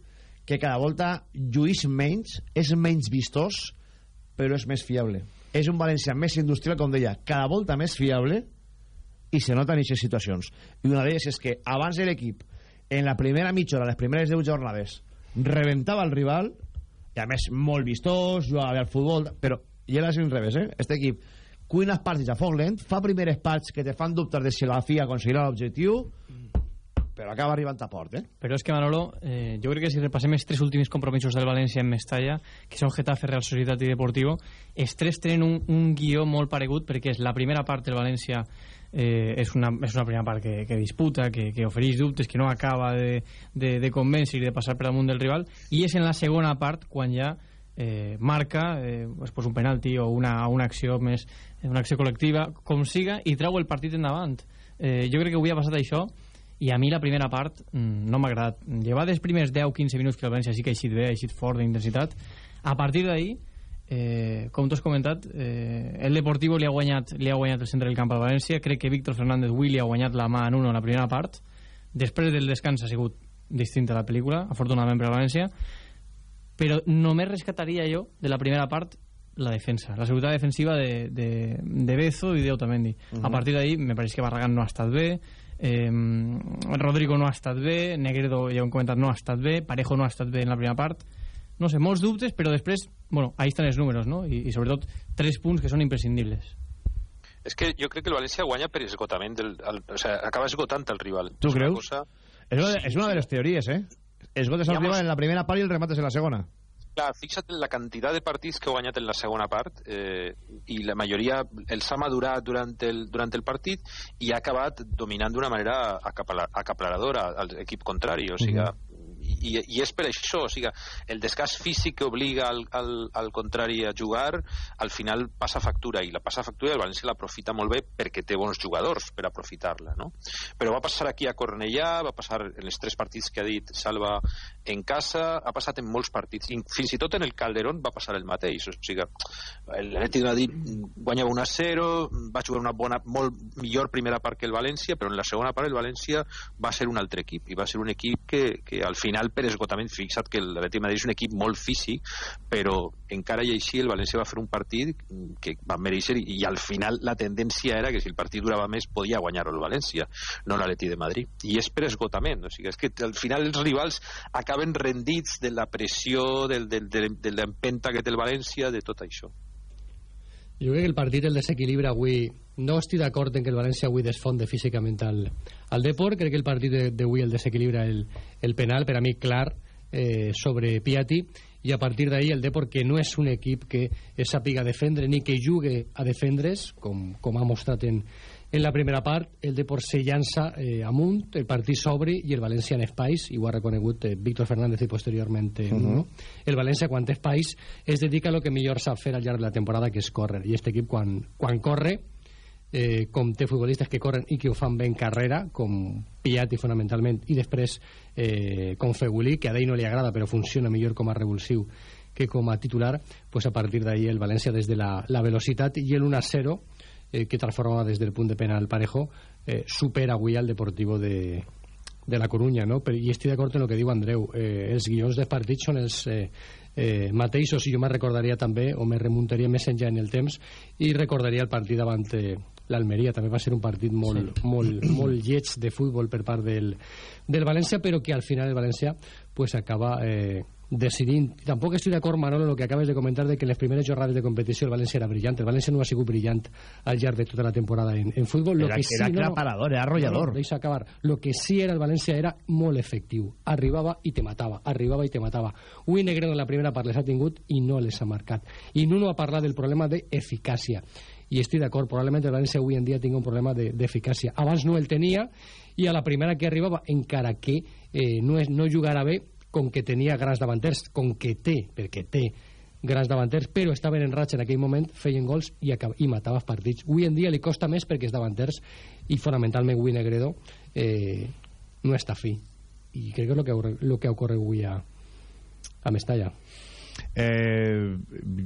que cada volta lluís menys, és menys vistós, però és més fiable. És un València més industrial, com deia, cada volta més fiable, i se noten aquestes situacions i una d'elles és que abans l'equip en la primera mitja hora, les primeres 10 jornades rebentava el rival i a més molt vistós, jugava bé al futbol però i era sin revés, eh? este equip cuina els partits a foc lent fa primers parts que te fan dubtes de si la FIA aconseguirà l'objectiu però acaba arribant a port, eh? Però és que, Manolo, eh, jo crec que si repassem els tres últims compromisos del València en Mestalla, que són Getafe, Real Societat i Deportivo, els tres tenen un, un guió molt paregut perquè és la primera part del València eh, és, una, és una primera part que, que disputa, que, que ofereix dubtes, que no acaba de, de, de convèncer i de passar per damunt del rival, i és en la segona part quan ja eh, marca eh, pues un penalti o una, una acció més una acció col·lectiva, com siga, i trau el partit endavant. Eh, jo crec que avui ha passat això i a mi la primera part mm, no m'ha agradat. Llevar dels primers 10-15 minuts que el València sí que ha eixit bé, ha eixit fort d'intensitat, a partir d'ahir eh, com tu has comentat eh, el Deportivo li ha, guanyat, li ha guanyat el centre del camp al València crec que Víctor Fernández avui li ha guanyat la mà en uno en la primera part després del descans ha sigut distinta la pel·lícula afortunadament per a València però només rescataria jo de la primera part la defensa, la seguretat defensiva de, de, de Bezo i d'Otamendi. Uh -huh. A partir d'ahí me pareix que Barragán no ha estat bé, eh, Rodrigo no ha estat bé, Negredo, ja ho hem comentat, no ha estat bé, Parejo no ha estat bé en la primera part. No sé, molts dubtes, però després, bueno, ahí estan els números, no? I, i sobretot tres punts que són imprescindibles. És que jo crec que el València guanya per esgotament, del, el, o sea, acaba esgotant el rival. Tu és una creus? Cosa... És una, de, és una de les teories, eh? Esgotes al ha rival en la primera part i el remates en la segona. Clar, fixa't en la quantitat de partits que ha guanyat en la segona part eh, i la majoria els ha madurat durant el, durant el partit i ha acabat dominant d'una manera acapladora al equip contrari, o sigui, i, i és per això, o sigui, el desgast físic que obliga al, al, al contrari a jugar al final passa factura i la passa factura el València l'aprofita molt bé perquè té bons jugadors per aprofitar-la no? però va passar aquí a Cornellà va passar en els tres partits que ha dit Salva en casa, ha passat en molts partits I fins i tot en el Calderón va passar el mateix o sigui, l'Atlètic de Madrid guanyava 1 a 0 va jugar una bona, molt millor primera part que el València però en la segona part el València va ser un altre equip i va ser un equip que, que al final per esgotament, fixa't que l'Atlètic Madrid és un equip molt físic però encara i així el València va fer un partit que va mereixer i al final la tendència era que si el partit durava més podia guanyar el València, no l'Atlètic de Madrid. I és per esgotament, o sigui, és que al final els rivals acaben rendits de la pressió del, del, del, de l'empenta que té el València, de tot això. Jo crec que el partit el desequilibra avui no estic d'acord en que el València avui desfonde físicament al, al Depor. Crec que el partit de- d'avui el desequilibra el, el penal per a mi clar eh, sobre Piatti. I a partir d'ahí el Depor que no és un equip que sàpiga defendre ni que jugue a defendre's com, com ha mostrat en, en la primera part el Depor se llança eh, amunt el partit s'obre i el València en espais i ho ha reconegut eh, Víctor Fernández i posteriorment eh, Mhm. Nuno el València quan té espais es dedica a lo que millor sap fer al llarg de la temporada que és córrer. I aquest equip quan, quan corre eh, com té futbolistes que corren i que ho fan bé en carrera com Piatti fonamentalment i després eh, com Fegulí que a ell no li agrada però funciona millor com a revulsiu que com a titular pues a partir d'ahí el València des de la, la velocitat i el 1-0 eh, que transformava des del punt de penal Parejo eh, supera avui al Deportivo de, de la Corunya, no? Però, I estic d'acord en el que diu Andreu. Eh, els guions dels partits són els eh, eh, mateixos i jo me recordaria també, o me remuntaria més enllà en el temps, i recordaria el partit davant eh, l'Almeria. També va ser un partit molt, sí. molt, molt lleig de futbol per part del, del València, però que al final el València pues, acaba eh, decidint. Tampoc estic d'acord, Manolo, en el que acabes de comentar de que en les primeres jornades de competició el València era brillant. El València no ha sigut brillant al llarg de tota la temporada en, en futbol. Lo Era- que sí, era no, aclaparador, era arrollador. No, deixa acabar. Lo que sí era el València era molt efectiu. Arribava i te matava, arribava i te matava. Ui Negredo en la primera part les ha tingut i no les ha marcat. I Nuno ha parlat del problema d'eficàcia. I estic d'acord, probablement el València avui en dia tinga un problema de- d'eficàcia. Abans no el tenia i a la primera que arribava, encara que eh, no, és, no jugara bé, com que tenia grans davanters, com que té, perquè té grans davanters, però estaven en ratxa en aquell moment, feien gols i, acab i mataven partits. Avui en dia li costa més perquè els davanters i fonamentalment avui Negredo eh, no està fi. I crec que és el que, ha- lo que ocorre avui a, a Mestalla. Eh,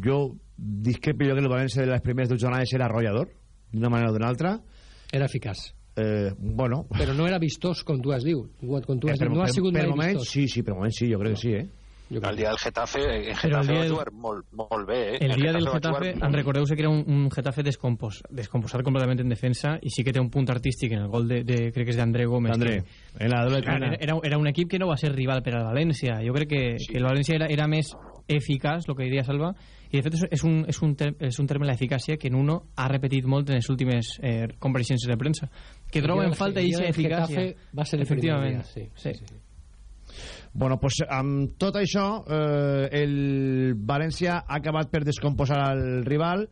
jo discrepo jo que el València de les primeres dues jornades era arrollador, d'una manera o d'una altra. Era eficaç. Eh, bueno... Però no era vistós, com tu has dit. Com tu Eh, has per, dit. No ha sigut per mai moment, vistós. sí, sí, per moment sí, jo crec que sí, eh? el dia del Getafe, en Però el Getafe dia va del- jugar molt, molt bé eh? El dia del va jugar Getafe, molt en bé. recordeu-se que era un, un Getafe descompos, descomposat completament en defensa i sí que té un punt artístic en el gol de, de crec que és d'André Gómez. D'André, que- en la doble trena. era, era un equip que no va ser rival per al València. Jo crec que, que el València era, era més eficaç, el que diria Salva, i de fet és, és, un, és, un, ter, és un terme l'eficàcia que Nuno ha repetit molt en les últimes eh, compareixences de premsa. Que troba en falta del eficàcia. Va ser Efectivament. dia, sí, sí. sí, sí. Bueno, pues amb tot això, eh, el València ha acabat per descomposar el rival,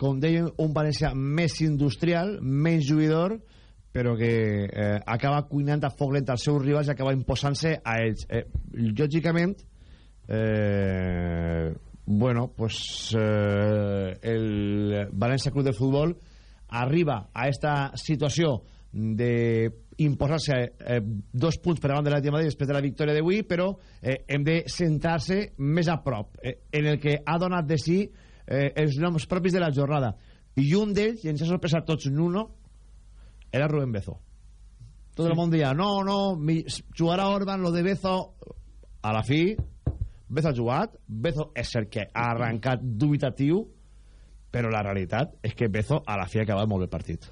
com deien, un València més industrial, menys lluïdor, però que eh, acaba cuinant a foc lent als seus rivals i acaba imposant-se a ells. Eh, lògicament, eh, bueno, pues eh, el València Club de Futbol arriba a esta situació de imposar-se eh, dos punts per davant de l'Atlètic de Madrid després de la victòria d'avui, però eh, hem de centrar-se més a prop eh, en el que ha donat de si eh, els noms propis de la jornada. I un d'ells, i ens ha sorprès a tots Nuno, era Rubén Bezo. Tot el món deia, no, no, mi, jugarà Orban, lo de Bezo... A la fi, Bezo ha jugat, Bezo és cert que ha arrencat dubitatiu, però la realitat és que Bezo a la fi ha acabat molt el partit.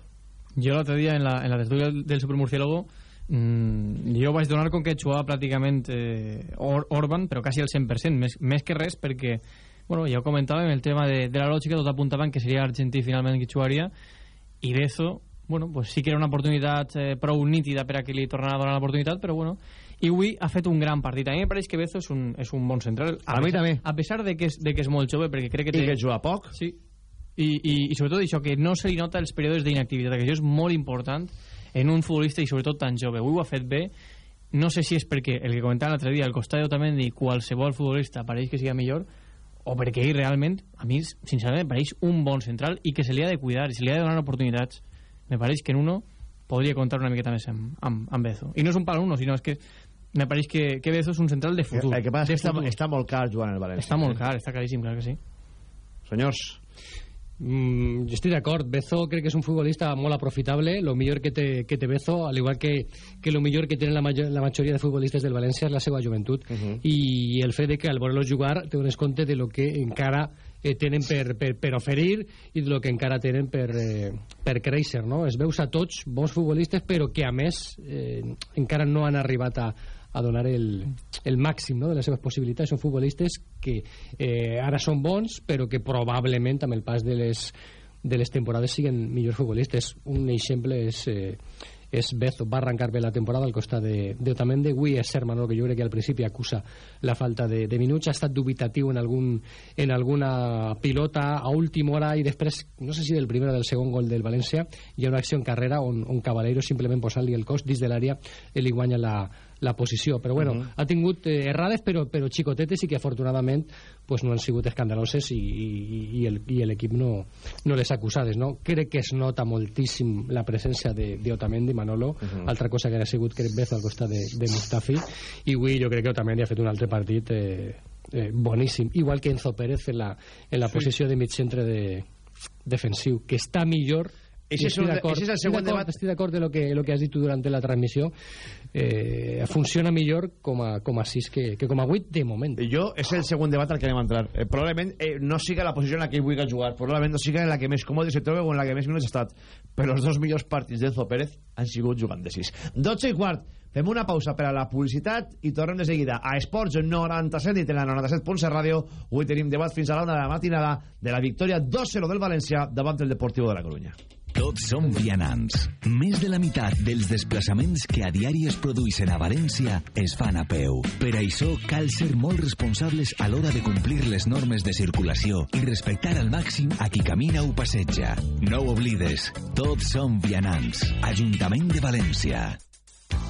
Jo l'altre dia en la, en la tertúlia del, Supermurciélago mmm, jo vaig donar com que jugava pràcticament eh, Or Orban, però quasi al 100%, més, més que res perquè bueno, ja ho comentàvem, el tema de, de la lògica tot apuntaven que seria Argentí finalment qui jugaria i Bezo bueno, pues sí que era una oportunitat eh, prou nítida per a que li tornara a donar l'oportunitat, però bueno, i avui ha fet un gran partit. A mi em pareix que Bezo és un, és un bon central. A, a mi també. A pesar de que és, de que és molt jove, perquè crec que té... I que juga poc. Sí. I, i, i sobretot això, que no se li nota els períodes d'inactivitat, que això és molt important en un futbolista i sobretot tan jove. Avui ho ha fet bé, no sé si és perquè el que comentava l'altre dia, al costat d'Otamendi, qualsevol futbolista pareix que sigui millor, o perquè ell realment, a mi, sincerament, pareix un bon central i que se li ha de cuidar i se li ha de donar oportunitats me pareix que en uno podria contar una miqueta més amb, amb, amb Bezo. I no és un pal uno, sinó és que me pareix que, que Bezo és un central de futur. El que passa és que està, està molt car jugant el València. Està molt car, està caríssim, clar que sí. Senyors. Mm, jo estic d'acord, Bezo crec que és un futbolista molt aprofitable, lo millor que té, que té Bezo, al igual que, que lo millor que tenen la, major, la majoria de futbolistes del València és la seva joventut, uh -huh. i el fet de que al veure-lo jugar te dones compte de lo que encara eh, tenen per, per, per oferir i de lo que encara tenen per, eh, per créixer, no? Es veus a tots bons futbolistes, però que a més eh, encara no han arribat a, a donar el, el màxim no, de les seves possibilitats. Són futbolistes que eh, ara són bons, però que probablement amb el pas de les, de les temporades siguen millors futbolistes. Un exemple és... Eh, és Bezo, va arrencar bé la temporada al costat d'Otamendi, avui és cert Manolo que jo crec que al principi acusa la falta de, de minuts, ha estat dubitatiu en, algun, en alguna pilota a última hora i després, no sé si del primer o del segon gol del València, hi ha una acció en carrera on, on Caballero simplement posant-li el cos dins de l'àrea li guanya la, la posició, però bueno, uh -huh. ha tingut eh, errades però, però xicotetes i que afortunadament pues, no han sigut escandaloses i, i, i l'equip no, no les ha acusades no? crec que es nota moltíssim la presència d'Otamendi, Manolo uh -huh. altra cosa que ha sigut crec Bezo al costat de, de Mustafi i avui jo crec que Otamendi ha fet un altre partit eh, eh, boníssim, igual que Enzo Pérez en la, en la sí. posició de mig centre de, defensiu, que està millor Ese és, el debat. Estic d'acord de lo que, lo que has dit tu durant la transmissió. Eh, funciona millor com a, com a 6 que, que com a 8 de moment. Jo, és el següent debat al que anem a entrar. Eh, probablement eh, no siga la posició en la que vulgui jugar, probablement no siga en la que més còmode se troba o en la que més minuts ha estat. Però els dos millors partits d'Enzo Pérez han sigut jugant de 6. 12 i quart. Fem una pausa per a la publicitat i tornem de seguida a Esports 97 i en la 97.7 ràdio. Avui tenim debat fins a l'una de la matinada de la victòria 2-0 del València davant del Deportivo de la Coruña. Tots som vianants. Més de la meitat dels desplaçaments que a diari es produeixen a València es fan a peu. Per això cal ser molt responsables a l'hora de complir les normes de circulació i respectar al màxim a qui camina o passeja. No ho oblides, tots som vianants. Ajuntament de València.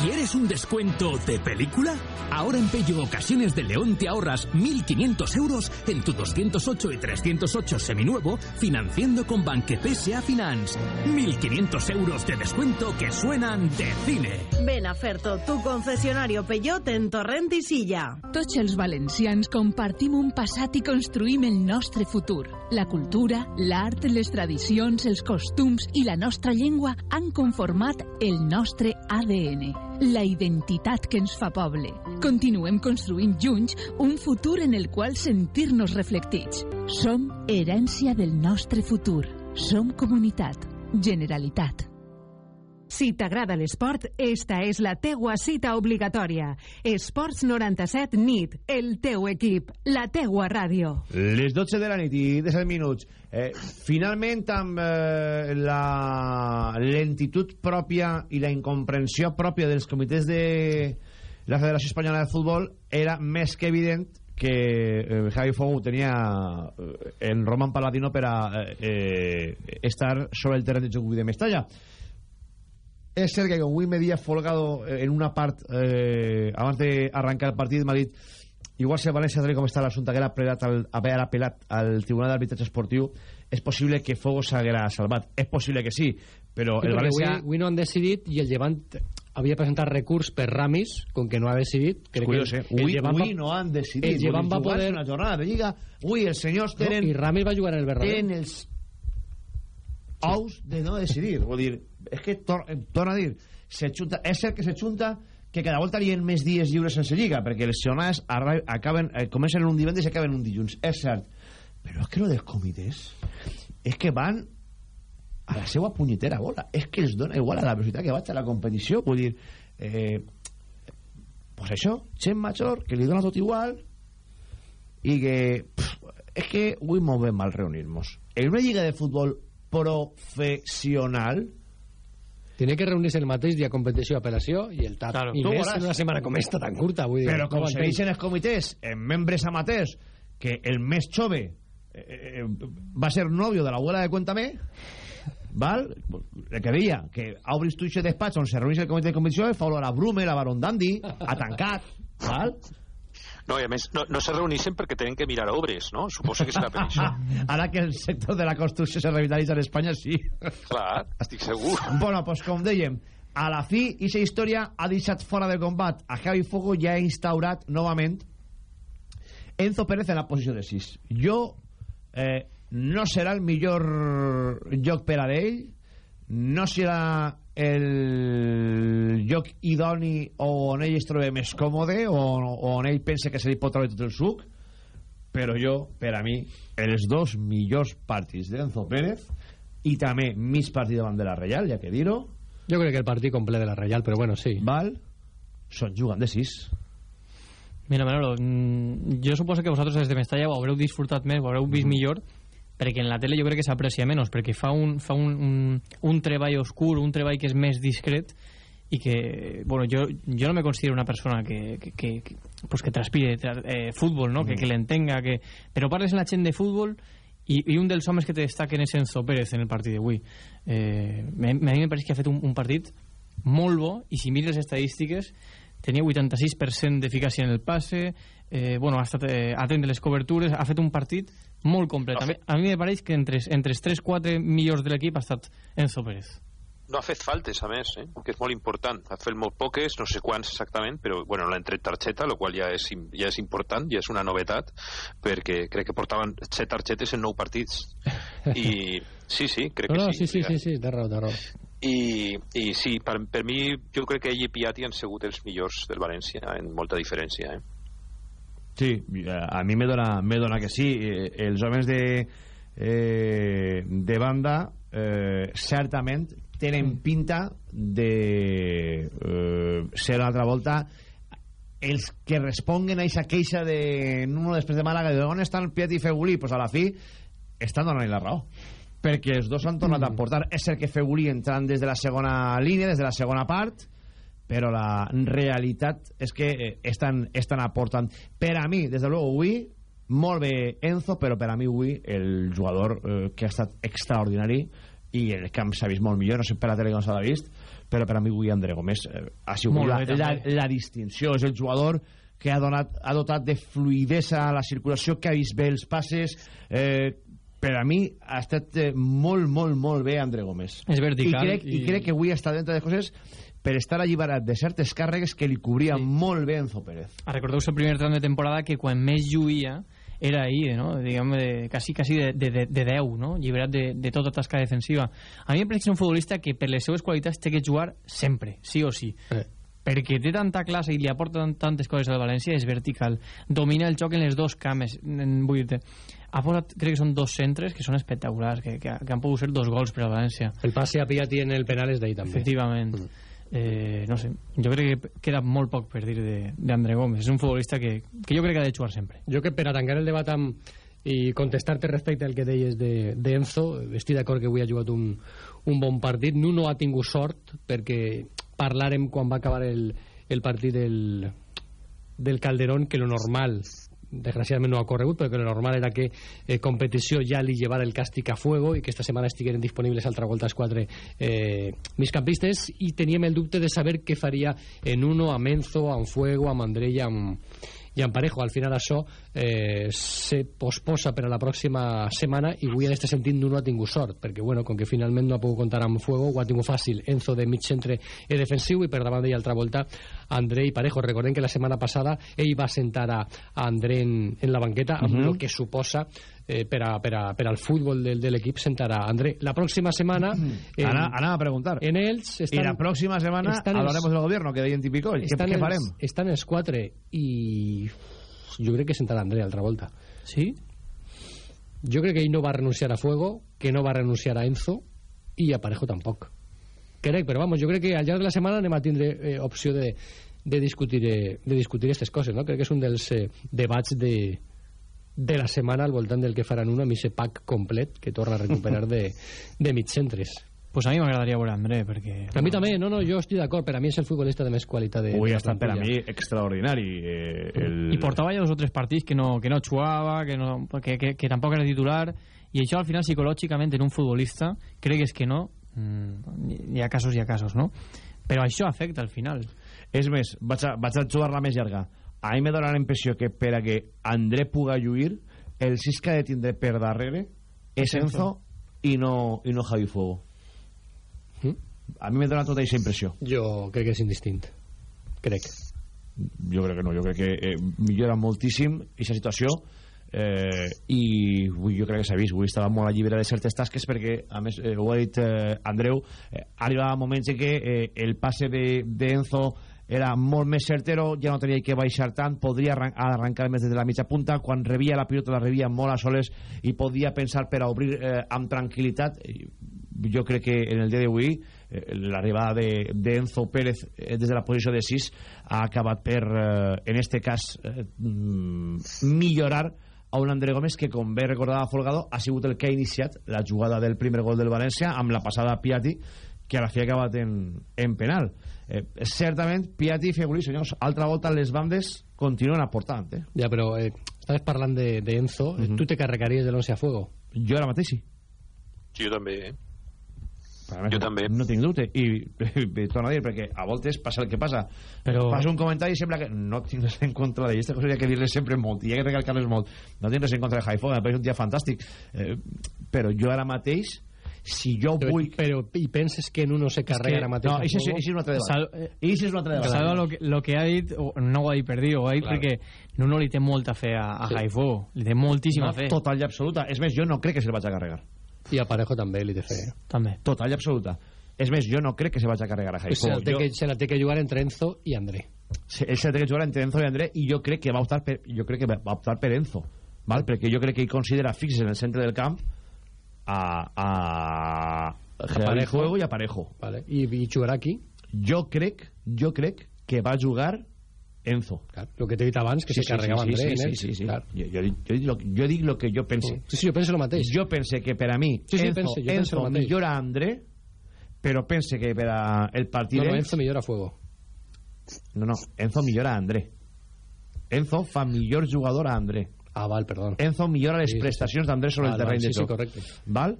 ¿Quieres un descuento de película? Ahora en Pello Ocasiones de León te ahorras 1.500 euros en tu 208 y 308 seminuevo financiando con Banque PSA Finance. 1.500 euros de descuento que suenan de cine. Ven a Ferto, tu concessionario Peugeot en Torrent i Silla. Tots els valencians compartim un passat i construïm el nostre futur. La cultura, l'art, les tradicions, els costums i la nostra llengua han conformat el nostre ADN la identitat que ens fa poble. Continuem construint junts un futur en el qual sentir-nos reflectits. Som herència del nostre futur. Som comunitat. Generalitat. Si t'agrada l'esport, esta és la teua cita obligatòria. Esports 97 NIT, el teu equip, la teua ràdio. Les 12 de la nit i 17 minuts. Eh, finalment, amb eh, la lentitud pròpia i la incomprensió pròpia dels comitès de la Federació Espanyola de Futbol, era més que evident que eh, Javi Fogo tenia eh, en Roman Paladino per a eh, eh, estar sobre el terreny de joc de Mestalla. És cert que avui m'he folgado en una part eh, abans d'arrencar el partit m'ha dit igual si a València com està l'assumpte que era al, haver apelat al Tribunal d'Arbitratge Esportiu és possible que Fogo s'haguera salvat és possible que sí però sí, el València avui, avui no han decidit i el Llevant havia presentat recurs per Ramis, com que no ha decidit. Crec Curiós, eh? el, Avui, avui va- no han decidit. El Llevant va poder... una jornada de Lliga. Avui els senyors No, tenen... I Ramis va jugar en el Bernabéu. tenen els ous de no decidir. Vull dir, és que, tor eh, torno a dir, se junta, és cert que se junta que cada volta hi ha més dies lliures sense Lliga, perquè les jornades acaben, eh, comencen un divendres i acaben un dilluns. És cert. Però és que lo dels comitès és que van a la seva punyetera bola. És que els dona igual a la velocitat que vaig a la competició. Vull dir, eh, pues això, gent major, que li dona tot igual i que pff, és que avui molt bé mal reunir-nos. En una lliga de futbol professional Tiene que reunirse el mateix dia competició apel·lació i el TAP. Claro. I més veuràs. en una setmana com esta tan curta. Vull dir, però no com ho se deixen els comitès en membres amateurs que el més jove eh, eh, va ser novio de l'abuela de Cuéntame val? el que deia que obris tu aquest despatx on se reuneix el comitè de competició fa olor a Brume, a Baron Dandy a tancat val? No, i a més, no, no se reuneixen perquè tenen que mirar obres, no? Suposo que serà per això. ara que el sector de la construcció se revitalitza en Espanya sí Clar, estic segur. Bueno, pues com dèiem, a la fi, aquesta història ha deixat fora de combat a Javi Fogo ja ha instaurat novament Enzo Pérez en la posició de 6. Jo eh, no serà el millor lloc per a d'ell, no serà el lloc idoni on ell es troba més còmode o, on ell pensa que se li pot treure tot el suc però jo, per a mi els dos millors partits d'Enzo Pérez i també mig partit davant de la Reial, ja que dir-ho. Jo crec que el partit complet de la Reial, però bueno, sí. val, són jugant de 6 Mira, Manolo, mm, jo suposo que vosaltres des de Mestalla ho haureu disfrutat més, ho haureu vist millor, perquè en la tele jo crec que s'aprecia menys, perquè fa un, fa un, un, un treball oscur, un treball que és més discret, i que, bueno, jo, jo no me considero una persona que, que, que, que, pues que transpire tra- eh, fútbol, no? que, que l'entenga, que... però parles amb la gent de futbol i, i un dels homes que te destaquen és Enzo Pérez en el partit d'avui. Eh, a mi me pareix que ha fet un, un partit molt bo i si mires les estadístiques tenia 86% d'eficàcia en el passe eh, bueno, ha estat eh, atent de les cobertures ha fet un partit molt complet a mi, a mi me pareix que entre, entre els 3-4 millors de l'equip ha estat Enzo Pérez No ha fet faltes, a més, eh? que és molt important. Ha fet molt poques, no sé quants exactament, però bueno, l'ha entret targeta, el qual ja és, ja és important, ja és una novetat, perquè crec que portaven set targetes en nou partits. I sí, sí, crec No, no, que sí, sí, Mira. sí, sí, té raó, té raó. I, i sí, per, per mi jo crec que ell i Piatti han sigut els millors del València en molta diferència eh? Sí, a mi me dona, me dona que sí. Eh, Els homes de, eh, de banda eh, certament tenen pinta de eh, ser una altra volta. Els que responguen a aquesta queixa de Nuno després de Màlaga de on estan Piet i Fegulí pues a la fi estan donant la raó. Perquè els dos han tornat a portar. És cert que Fegulí entrant des de la segona línia des de la segona part però la realitat és que eh, estan, estan aportant. Per a mi, des de luego avui molt bé Enzo, però per a mi avui el jugador eh, que ha estat extraordinari i el camp s'ha vist molt millor, no sé per la tele com s'ha vist però per a mi avui André Gómez eh, ha sigut la, bé, la, la distinció, és el jugador que ha, donat, ha dotat de fluidesa a la circulació, que ha vist bé els passes eh, per a mi ha estat eh, molt, molt, molt bé André Gómez. És vertical i crec, i... i- crec que avui està dintre de coses per estar alliberat de certes càrregues que li cobria sí. molt bé Enzo Pérez recordeu-vos el primer tram de temporada que quan més lluïa era ahir, no? diguem, de, quasi, quasi de, de, de, de 10, no? lliberat de, de tota tasca defensiva. A mi em pareix un futbolista que per les seues qualitats té que jugar sempre, sí o sí. Eh. perquè té tanta classe i li aporta tant- tantes coses al València, és vertical. Domina el joc en les dos cames. En- Vull dir ha posat, crec que són dos centres que són espectaculars, que, que, que han pogut ser dos gols per al València. El passe a Piatti en el penal és d'ahir també. Efectivament. Eh, no sé, jo crec que queda molt poc per dir d'André Gómez. És un futbolista que, que jo crec que ha de jugar sempre. Jo que per a tancar el debat amb, i contestar-te respecte al que deies de, de Enzo, estic d'acord que avui ha jugat un, un bon partit. Nuno ha tingut sort perquè parlàrem quan va acabar el, el partit del, del Calderón que lo normal desgraciadament no ha corregut perquè lo normal era que eh, competició ja li llevara el càstig a fuego i que esta setmana estigueren disponibles altra volta els quatre eh, migcampistes i teníem el dubte de saber què faria en uno, amb Enzo, amb Fuego, amb Andrella amb, i en Parejo al final això eh, se posposa per a la pròxima setmana i avui en este sentit no ha tingut sort perquè bueno, com que finalment no ha pogut comptar amb Fuego ho ha tingut fàcil, Enzo de mig centre i defensiu i per davant d'ell altra volta André i Parejo, recordem que la setmana passada ell va sentar a, André en, en la banqueta amb Mhm. el que suposa eh, per, a, per, a, per al futbol del, de l'equip sentar a André la pròxima setmana eh, Ana, Ana a preguntar. en ells estan, I la pròxima setmana estan els- hablaremos del gobierno, que deien típico. Què, estan què els, farem? estan els quatre i jo crec que sentarà André altra volta sí? jo crec que ell no va renunciar a Fuego que no va renunciar a Enzo i a Parejo tampoc crec, però vamos, jo crec que al llarg de la setmana anem a tindre eh, opció de, de discutir eh, de discutir aquestes coses, no? Crec que és un dels eh, debats de, de la setmana al voltant del que faran uno amb aquest pack complet que torna a recuperar de, de mitcentres. Pues a mi m'agradaria veure André, perquè... A mi també, no, no, jo estic d'acord, per a mi és el futbolista de més qualitat de, Avui de ha estat per a mi extraordinari. Eh, el... I portava ja dos o tres partits que no, que no jugava, que, no, que, que, que tampoc era titular, i això al final psicològicament en un futbolista, cregues que no, mm, hi ha casos i ha casos, no? Però això afecta al final. És més, vaig a, vaig a jugar-la més llarga. A mi me dóna la impressió que per a que André puga lluir, el sis que ha de tindre per darrere és Enzo i no, i no Javi Fuego. A mi me dóna tota aquesta impressió. Jo crec que és indistint. Crec. Jo crec que no, jo crec que eh, millora moltíssim aquesta situació eh, i ui, jo crec que s'ha vist, avui estava molt alliberat de certes tasques perquè, a més, eh, ho ha dit eh, Andreu, eh, arribava moments en què eh, el passe de, de Enzo era molt més certero, ja no tenia que baixar tant, podria arran arrencar més des de la mitja punta, quan rebia la pilota la rebia molt a soles i podia pensar per a obrir eh, amb tranquil·litat jo crec que en el dia d'avui eh, l'arribada de, de Pérez eh, des de la posició de 6 ha acabat per, eh, en este cas eh, millorar a un André Gómez que, com bé recordava Folgado, ha sigut el que ha iniciat la jugada del primer gol del València amb la passada Piatti, que a la fi ha acabat en, en penal. Eh, certament, Piatti i Fegulí, senyors, altra volta les bandes continuen aportant. Eh? Ja, però eh, estaves parlant de, de Enzo. Mhm. Tu te carregaries de l'11 a fuego? Jo ara mateix sí. Jo també, eh? jo també. No tinc dubte. I, i torno a dir, perquè a voltes passa el que passa. Però- Passa un comentari i sembla que no tinc res en contra d'ell. Aquesta cosa hi ha que dir-le sempre molt, i hi ha que recalcar-les molt. No tinc res en contra de Haifo, em pareix un dia fantàstic. Eh, però jo ara mateix, si jo Però, vull... però, I penses que en uno se carrega ara mateix? No, això, és- un altre debat. Sal- eh, Això és un altre debat. Salva lo que, lo que ha dit, no ho ha dit per dir, ho ha dit Claro. perquè Nuno li té molta fe a, a Sí. Jaifó, li té moltíssima No, fe. total i absoluta. És més, jo no crec que se'l vaig a carregar. I a Parejo també li té fe. eh? També. Total i absoluta. És més, jo no crec que se vaig a carregar a Se Haifo. la, té Jo- que, se la té que jugar entre Enzo i André. Sí, ell s'ha de jugar entre Enzo i André i jo crec que va optar per, jo crec que va optar per Enzo val? perquè jo crec que ell considera fixes en el centre del camp a, a, a. Juego i a Parejo Vale. I, I jugarà aquí? jo crec, jo crec que va jugar Enzo Clar, el que t'he dit abans, que se carregava sí, André sí, en sí, sí, sí. Clar. Jo, jo, jo, dic lo, jo dic lo que jo pense Sí, sí, jo penso el mateix. jo pense que per a mi Sí, sí, Enzo, pense, jo penso Enzo mateix. millora a André però pense que per a el partit No, no, Enzo millora a fuego. no, no, Enzo millora a André Enzo fa millor jugador a André Ah, val, perdó. Enzo millora les Sí, sí, sí. prestacions d'Andrés sobre Val, el terreny val, de sí, sí, joc. correcte. Val?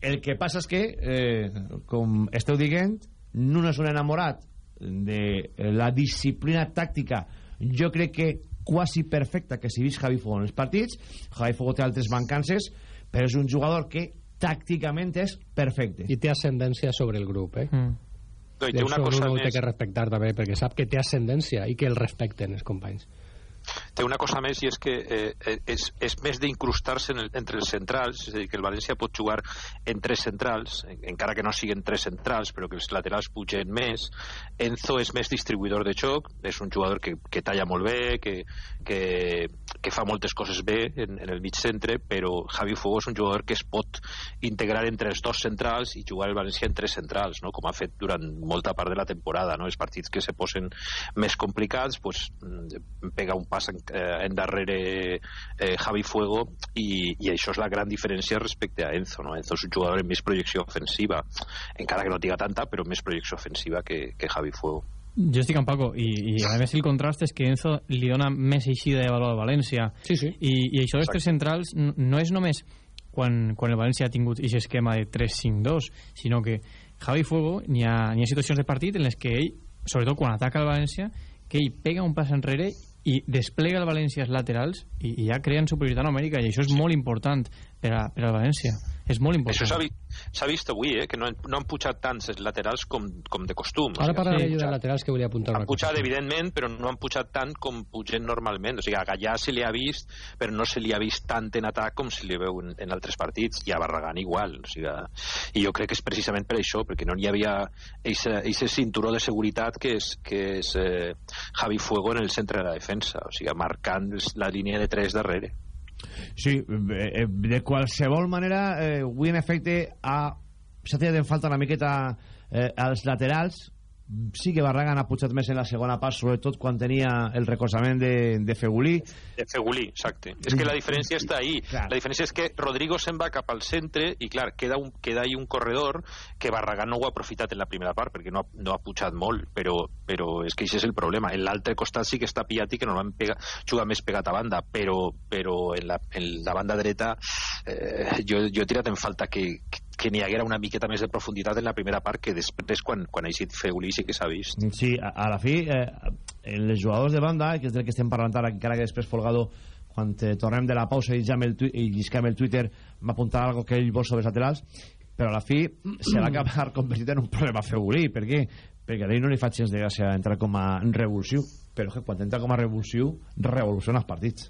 El que passa és que, eh, com esteu dient, no és un enamorat de la disciplina tàctica, jo crec que quasi perfecta que si vist Javi Fuego en els partits. Javi Fuego té altres mancances, però és un jugador que tàcticament és perfecte. I té ascendència sobre el grup, eh? Mm. No, i té una cosa ho té més... que respectar també, perquè sap que té ascendència i que el respecten els companys. Té una cosa més i és que eh, eh, és, és més d'incrustar-se en el, entre els centrals, és a dir, que el València pot jugar en tres centrals, en, encara que no siguin tres centrals, però que els laterals pugen més. Enzo és més distribuïdor de joc, és un jugador que, que talla molt bé, que, que, que fa moltes coses bé en, en el mig centre, però Javi Fuego és un jugador que es pot integrar entre els dos centrals i jugar el València en tres centrals, no? com ha fet durant molta part de la temporada. No? Els partits que se posen més complicats, pues, mm, pega un pas en, eh, endarrere eh, Javi Fuego i, i això és la gran diferència respecte a Enzo. No? Enzo és un jugador amb més projecció ofensiva, encara que no tinga tanta, però més projecció ofensiva que, que Javi Fuego. Jo estic amb Paco i, i a més el contrast és que Enzo li dona més eixida de valor al València sí, sí. I, i això dels tres centrals no és només quan, quan el València ha tingut aquest esquema de 3-5-2 sinó que Javi Fuego n'hi ha, ha situacions de partit en les que ell, sobretot quan ataca el València que ell pega un pas enrere i desplega el València els laterals i, i ja creen superioritat numèrica i això és molt important per a, per al València és molt important. Això s'ha vi vist avui, eh, que no han, no han pujat tants els laterals com, com de costum. Ara O sigui, parlaré jo de pujat- laterals que volia apuntar Han una cosa. pujat, evidentment, però no han pujat tant com pugen normalment. O sigui, a Gallà se li ha vist, però no se li ha vist tant en atac com se li veu en, en altres partits, i a Barragán igual. O sigui, I jo crec que és precisament per això, perquè no hi havia aquest cinturó de seguretat que és, que és eh, Javi Fuego en el centre de la defensa, o sigui, marcant la línia de tres darrere. Sí, eh, eh, de qualsevol manera, eh, avui en efecte ha- s'ha tirat en falta una miqueta eh, als laterals. Sí que Barragan ha pujat més en la segona part, sobretot quan tenia el recolzament de, de Fegulí. De Fegulí, exacte. És que la diferència està ahí. La diferència és que Rodrigo se'n va cap al centre i, clar, queda, un, queda ahí un corredor que Barragán no ho ha aprofitat en la primera part perquè no ha, no ha pujat molt, però, però és que això és el problema. En l'altre costat sí que està Piatti, que normalment pega, juga més pegat a banda, però, però en, la, en la banda dreta eh, jo, jo he tirat en falta que, que, que n'hi haguera una miqueta més de profunditat en la primera part que després quan, quan ha eixit Fegulí sí que s'ha vist. Sí, a, a la fi, eh, els jugadors de banda, que és del que estem parlant ara, encara que després Folgado, quan eh, tornem de la pausa i llisquem el, i llisquem el Twitter, va apuntar algo que ell vol sobre els laterals, però a la fi se va acabar convertit en un problema Fegulí. Per què? Perquè a ell no li fa gens de gràcia entrar com a revulsiu, però que quan entra com a revulsiu, revoluciona els partits.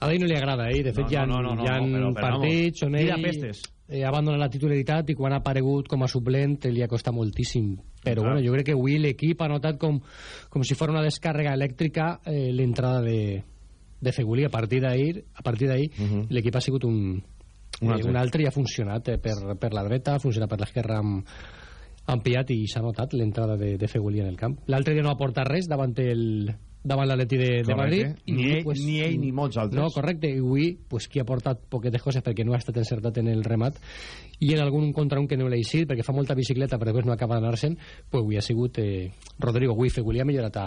A ell no li agrada, eh? De fet, No, hi ha, no, no, no, hi ha no, però- però partits on tira ell pestes. Eh, abandona la titularitat i quan ha aparegut com a suplent li ha costat moltíssim. Però Clar. bueno, jo crec que avui l'equip ha notat com, com si fos una descàrrega elèctrica eh, l'entrada de, de Fegulí. A partir d'ahir a partir d'ahir l'equip ha sigut un, Un un, altre. un altre i ha funcionat eh, per, per la dreta, ha funcionat per l'esquerra amb, Piat i s'ha notat l'entrada de, de Fegulí en el camp. L'altre dia no aporta res davant el davant l'Atleti de, de. Madrid Ni avui, ell- ni ell ni molts altres. no, correcte, i avui pues, qui ha portat poquetes coses perquè no ha estat encertat en el remat i en algun contra un que no l'ha eixit perquè fa molta bicicleta però després no acaba d'anar-se'n pues avui ha sigut eh, Rodrigo avui Fegulí ha millorat a,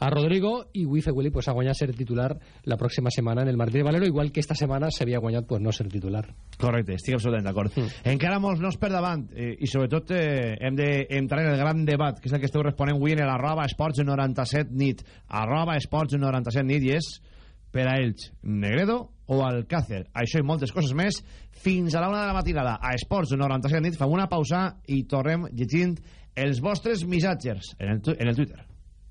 a Rodrigo i avui Fegulí pues, ha guanyat ser titular la pròxima setmana en el Martí de Valero igual que esta setmana s'havia guanyat pues, no ser titular Correcte, estic absolutament d'acord. Encara molts noms per davant eh, i sobretot eh, hem d'entrar en el gran debat, que és el que esteu responent avui en l'arroba esports 97 nit. Arroba esports 97 nit i és per a ells Negredo o Alcácer. Això i moltes coses més fins a la una de la matinada a Esports 97 nit. Fem una pausa i tornem llegint els vostres missatges en el, en el Twitter.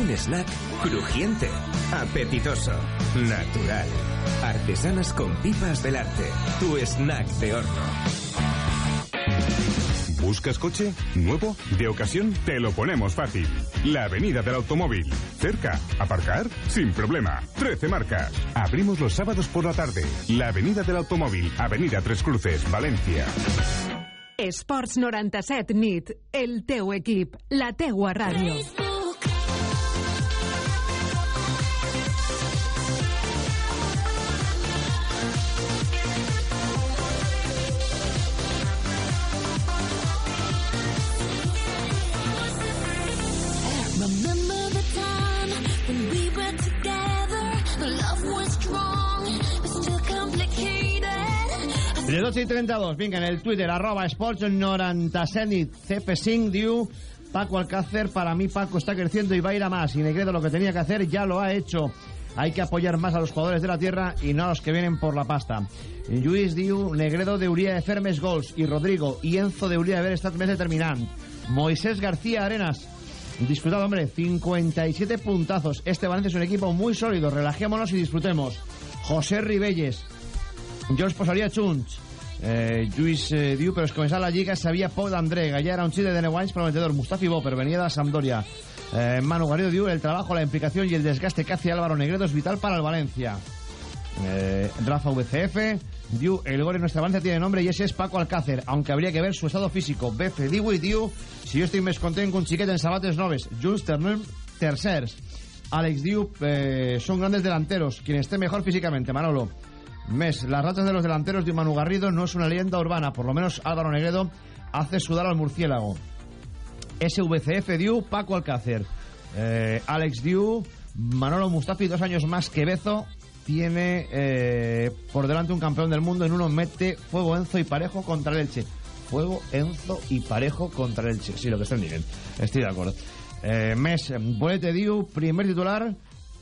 Un snack crujiente, apetitoso, natural. Artesanas con pipas Belarte. Tu snack de horno. ¿Buscas coche? ¿Nuevo? ¿De ocasión? Te lo ponemos fácil. La Avenida del Automóvil. Cerca. ¿Aparcar? Sin problema. 13 marcas. Abrimos los sábados por la tarde. La Avenida del Automóvil. Avenida Tres Cruces, Valencia. Esports 97 nit. El teu equip. La teua ràdio. 12 y 32, vinga, en el Twitter, arroba esports 97 y CP5 diu Paco Alcácer, para mí Paco está creciendo y va a ir a más. Y Negredo lo que tenía que hacer ya lo ha hecho. Hay que apoyar más a los jugadores de la tierra y no a los que vienen por la pasta. Lluís diu, Negredo deuria de fer més gols i Rodrigo i Enzo deuria d'haver estat més determinant. Moisés García Arenas. Disfrutado, hombre, 57 puntazos. Este Valencia es un equipo muy sólido. Relajémonos y disfrutemos. José Ribelles. George posaria Chunch. Eh, Lluís eh, diu, però es començar la lliga sabia poc d'André. Gallà era un xile de 9 anys prometedor. Mustafi Bo, però venia de la Sampdoria. Eh, Manu Garrido diu, el trabajo, la implicación y el desgaste que hace Álvaro Negredo es vital para el Valencia. Eh, Rafa VCF diu, el gol en nuestra Valencia tiene nombre y ese es Paco Alcácer, aunque habría que ver su estado físico. BF i diu, si yo estoy més content que un xiquet en sabates noves. Junts Ternem, tercers. Alex diu, eh, son grandes delanteros, quien esté mejor físicamente, Manolo. Mes, las ratas de los delanteros de Manu Garrido no es una leyenda urbana, por lo menos Álvaro Negredo hace sudar al murciélago. SVCF Diu, Paco Alcácer. Eh, Alex Diu, Manolo Mustafi, dos años más que Bezo, tiene eh, por delante un campeón del mundo. En uno mete Fuego Enzo y Parejo contra el Elche. Fuego Enzo y Parejo contra el Elche. Sí, lo que estén diciendo. Estoy de acuerdo. Eh, Mes, Bolete Diu, primer titular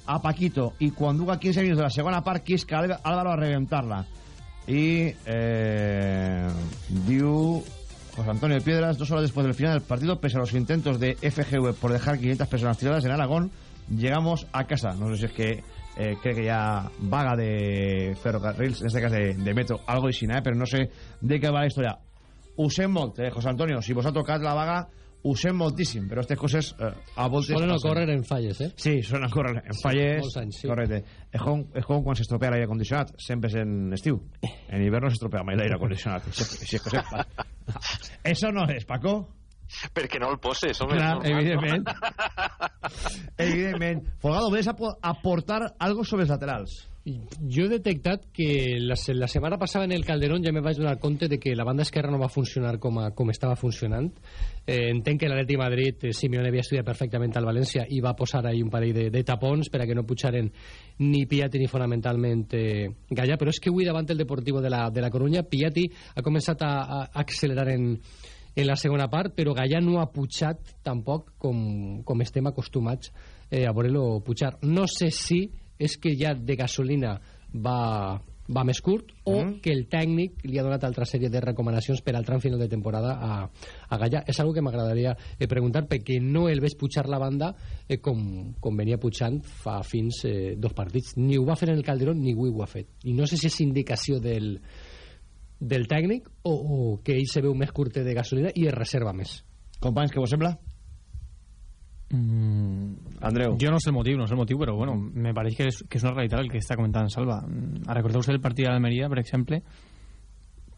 a Paquito. Y cuando hubo 15 minutos de la segunda part, quisca Álvaro a reventarla. Y eh, José Antonio Piedras, dos horas después del final del partido, pese a los intentos de FGV por dejar 500 personas tiradas en Aragón, llegamos a casa. No sé si es que eh, cree que ya vaga de ferrocarrils, en este caso de, metro, algo y sin nada, pero no sé de qué va la historia. Usem molt, eh, José Antonio, si vos ha la vaga, usem moltíssim, però aquestes coses eh, a voltes... Solen passen. ocórrer en falles, eh? Sí, solen ocórrer en falles. Molts anys, sí. Correcte. És com, és com quan s'estropea l'aire condicionat, sempre és en estiu. En hivern no s'estropea mai l'aire condicionat. Si, si és que ho sepa. Eso no és, Paco. Perquè no el poses, home. Clar, normal, evidentment. no? Evidentment. Folgado, ¿ves apo- aportar algo sobre els laterals? Jo he detectat que la, la setmana passada en el Calderón ja me vaig donar compte de que la banda esquerra no va funcionar com, a, com estava funcionant. Eh, entenc que l'Atleti de Madrid, eh, Simeone havia estudiat perfectament al València i va posar ahí un parell de, de tapons per a que no pujaren ni Piatti ni fonamentalment eh, Gallà, però és que avui davant el Deportivo de la, de la Coruña Piatti ha començat a, a accelerar en, en la segona part, però Gallà no ha pujat tampoc com, com estem acostumats eh, a veure-lo pujar. No sé si és que ja de gasolina va, va més curt o que el tècnic li ha donat altra sèrie de recomanacions per al tram final de temporada a, a Gallà. És algo que m'agradaria eh, preguntar perquè no el veig pujar la banda eh, com, com venia pujant fa fins eh, dos partits. Ni ho va fer en el Calderón ni avui ho ha fet. I no sé si és indicació del, del tècnic o, o que ell se veu més curte de gasolina i es reserva més. Companys, què vos sembla? Andreu. Yo no sé el motivo, no sé el motivo, pero bueno, me parece que es, que es una realidad el que está comentando Salva. Mm, A recordar el partido de Almería, por ejemplo,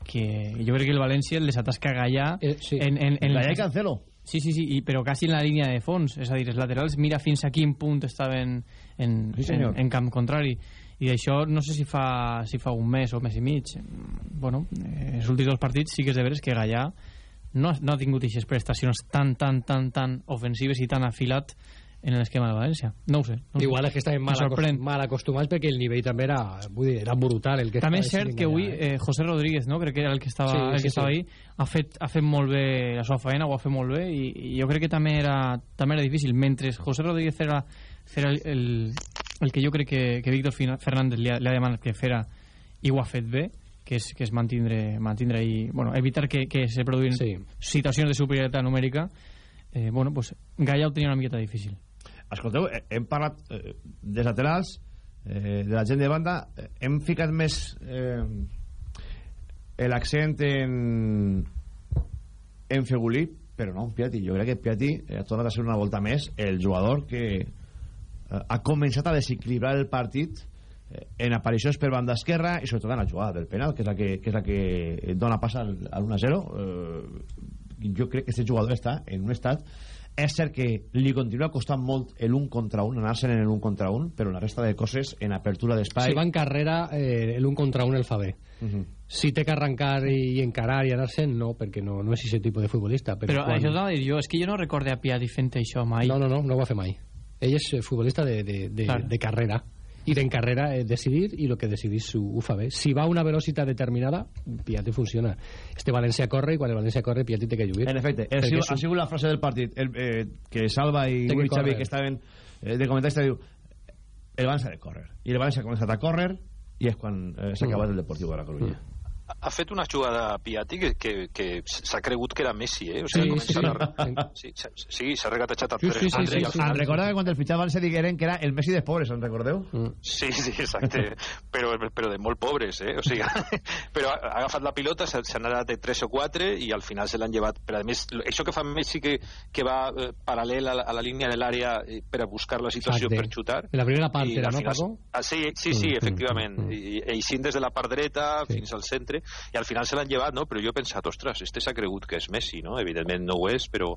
que yo creo que el Valencia les atasca a Gallà en, en, en Gallà i Cancelo. Sí, sí, sí, i, però quasi en la línia de fons, és a dir, els laterals, mira fins a quin punt estaven en, Sí, en, en camp contrari. I d'això no sé si fa, si fa un mes o mes i mig. Bueno, eh, els últims dos partits sí que és de veres que Gallà no, ha- no ha tingut aquestes prestacions tan, tan, tan, tan ofensives i tan afilat en l'esquema de València. No ho sé. No ho. Igual és que estaven mal, acost mal acostumats perquè el nivell també era, vull dir, era brutal. El que També és cert que avui eh? eh, José Rodríguez, no? crec que era el que estava, Sí, el sí, que estava sí. ahí, ha fet, ha fet molt bé la seva feina, ho ha fet molt bé, i, i jo crec que també era, també era difícil. Mentre José Rodríguez era, era el, el, el que jo crec que, que Víctor Fernández li ha, li ha demanat que fera i ho ha fet bé, que és, que és mantindre, mantindre i, bueno, evitar que, que se produïn Sí. situacions de superioritat numèrica, eh, bueno, pues, Gaia ho tenia una miqueta difícil. Escolteu, eh, hem parlat eh, dels laterals, eh, de la gent de banda, eh, hem ficat més eh, l'accent en en Fegulí, però no en Piatti. Jo crec que Piatti eh, ha tornat a ser una volta més el jugador que ha començat a desequilibrar el partit eh, en aparicions per banda esquerra i sobretot en la jugada del penal, que és la que, que, és la que dona pas al, al 1-0. Eh, jo crec que aquest jugador està en un estat és cert que li continua costant molt el un contra un, anar-se'n en el un contra un, però la resta de coses en apertura d'espai... Si va en carrera, eh, el un contra un el fa bé. Uh -huh. Si té que arrencar i encarar i anar-se'n, no, perquè no, no és aquest tipus de futbolista. Però, Però, quan... això t'ho dir jo, és que jo no recorde a Piatti fent això mai. No, no, no, no ho va fer mai. Ell és eh, futbolista de, de, de, Clar. de carrera. I d'en carrera eh, decidir i el que decidís ho, ho fa bé. Si va a una velocitat determinada, Piatti funciona. Este València corre i quan el València corre, Piatti té que lluir. En efecte, ha sigut, un- ha sigut la frase del partit el, eh, que Salva i Uri Xavi que estaven eh, de comentarista diu el València ha de córrer i el València ha començat a córrer i és quan eh, s'ha Mm. acabat el Deportiu de la Coruña ha fet una jugada a Piatti que, que, que s'ha cregut que era Messi, eh? O Sí, sigui, sí, sí. a- sí, sí, sí, s'ha regatejat a Sí, sí, sí, sí, al sí. final- Em recorda que quan el fitxaven se digueren que era el Messi dels pobres, en recordeu? Sí, sí, exacte. però, però de molt pobres, eh? O sigui, però ha ha agafat la pilota, s'ha anat de 3 o 4 i al final se l'han llevat. Però a més, això que fa Messi que, que va eh, paral·lel a la, a la línia de l'àrea eh, per a buscar la situació Exacte. per xutar. En la primera part I era, no, final- Paco? Ah, sí, sí, sí, Mm, efectivament. I, eixint des de la part dreta fins al centre i al final se l'han llevat, no? Però jo he pensat, ostres, este s'ha cregut que és Messi, no? Evidentment no ho és, però,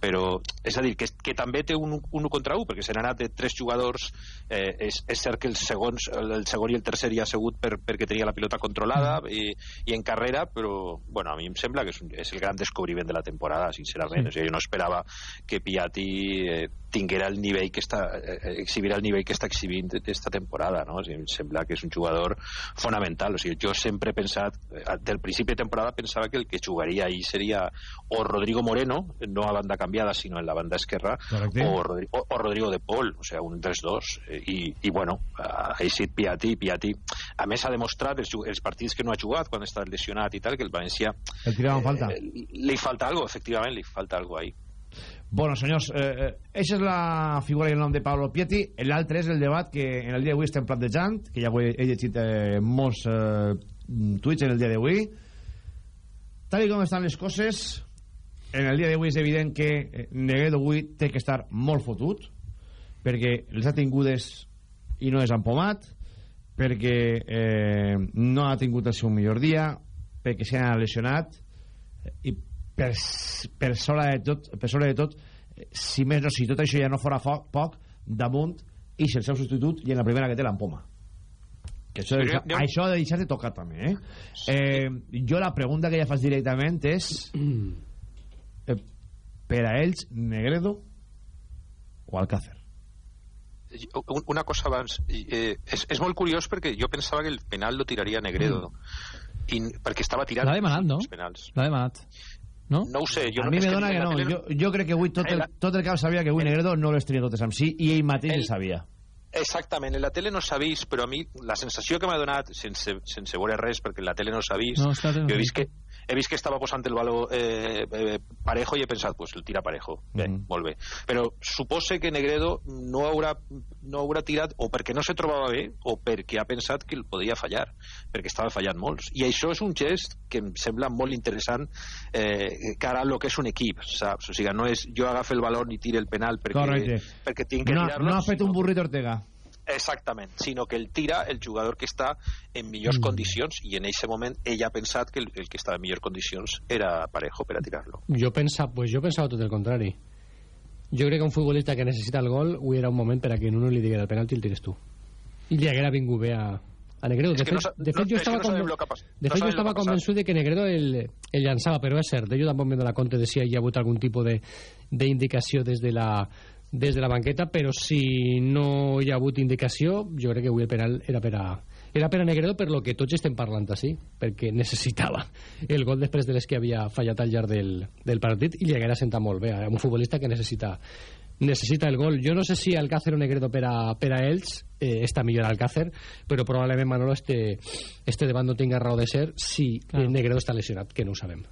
però és a dir, que, que també té un 1 contra 1, perquè se n'ha anat de tres jugadors, eh, és, és cert que els segons, el, el segon i el tercer hi ha segut per, perquè tenia la pilota controlada i, i en carrera, però bueno, a mi em sembla que és, un, és el gran descobriment de la temporada, sincerament. Sí. O sigui, jo no esperava que Piatti eh, tinguera el nivell que està eh, exhibirà el nivell que està exhibint aquesta temporada, no? O sigui, em sembla que és un jugador fonamental. O sigui, jo sempre he pensat, eh, del principi de temporada pensava que el que jugaria ahí seria o Rodrigo Moreno, no a banda canviada, sinó en la banda esquerra, o, Rodri o, o Rodrigo de Paul, o sigui, un dels dos. Eh, I, i bueno, ha eixit Piatti, i Piatti, a més ha demostrat els, els partits que no ha jugat quan està lesionat i tal, que el València El tiraven falta. eh, li falta algo, efectivament, li falta algo ahí. Bueno, senyors, eh, eh, eixa és la figura i el nom de Pablo Piatti. L'altre és el debat que en el dia d'avui estem plantejant, que ja ho he, he llegit eh, molts eh, tuits en el dia d'avui. Tal com estan les coses, en el dia d'avui és evident que eh, Negredo avui té que estar molt fotut, perquè les ha tingudes i no és empomat, perquè eh, no ha tingut el seu millor dia, perquè s'ha lesionat, i per, per sobre de tot, per sobre de tot si més no, si tot això ja no fora foc, poc, damunt, i el seu substitut i en la primera que té l'empoma. Que això, de, Però deixar, jo- això ha de deixar de tocar també, eh? eh? Jo la pregunta que ja faig directament és eh, per a ells Negredo o Alcácer? Un- una cosa abans eh, és, és molt curiós perquè jo pensava que el penal lo tiraria Negredo i, perquè estava tirat L'ha demanat, no? L'ha demanat. No? no ho sé jo a no, mi me que dona que la no. Jo, jo crec que avui tot el, tot el cap sabia que avui Negredo no les tenia totes amb si i ell mateix El- el sabia. Exactament, en la tele no s'ha vist, però a mi la sensació que m'ha donat, sense, sense veure res, perquè en la tele no s'ha vist, No, jo he vist que he vist que estava posant el valor eh, eh, parejo i he pensat, pues el tira parejo. Bé, Mhm. molt bé. Però supose que Negredo no haurà, no haurà tirat o perquè no se trobava bé o perquè ha pensat que el podia fallar, perquè estava fallant molts. I això és un gest que em sembla molt interessant eh, cara a lo que és un equip, saps? O sigui, no és jo agafe el valor ni tire el penal perquè, Correcte. perquè tinc que No, tirar-lo, no ha fet un burrito Ortega. Exactament, sinó que el tira el jugador que està en millors Mm. condicions i en aquest moment ell ha pensat que el, el que estava en millors condicions era Parejo per a tirar-lo. Jo pensava, pues jo pensava tot el contrari. Jo crec que un futbolista que necessita el gol avui era un moment per a que uno li diguera el penalti i el tires tu. I li haguera vingut bé a, a Negredo. De fet, no de no- fet jo estava, no conven- de no fet, jo sabem lo estava convençut de que Negredo el, el llançava, però és cert, jo tampoc m'he donat compte de si hi ha hagut algun tipus de- d'indicació des de la des de la banqueta, però si no hi ha hagut indicació, jo crec que avui el penal era per a, era per a Negredo per lo que tots estem parlant així, perquè necessitava el gol després de les que havia fallat al llarg del, del partit i li haguera sentat molt bé a un futbolista que necessita necessita el gol. Jo no sé si Alcácer o Negredo per a, per a ells eh, està millor Alcácer, però probablement Manolo este, este debat no tinga raó de ser si Claro. eh, Negredo està lesionat, que no ho sabem.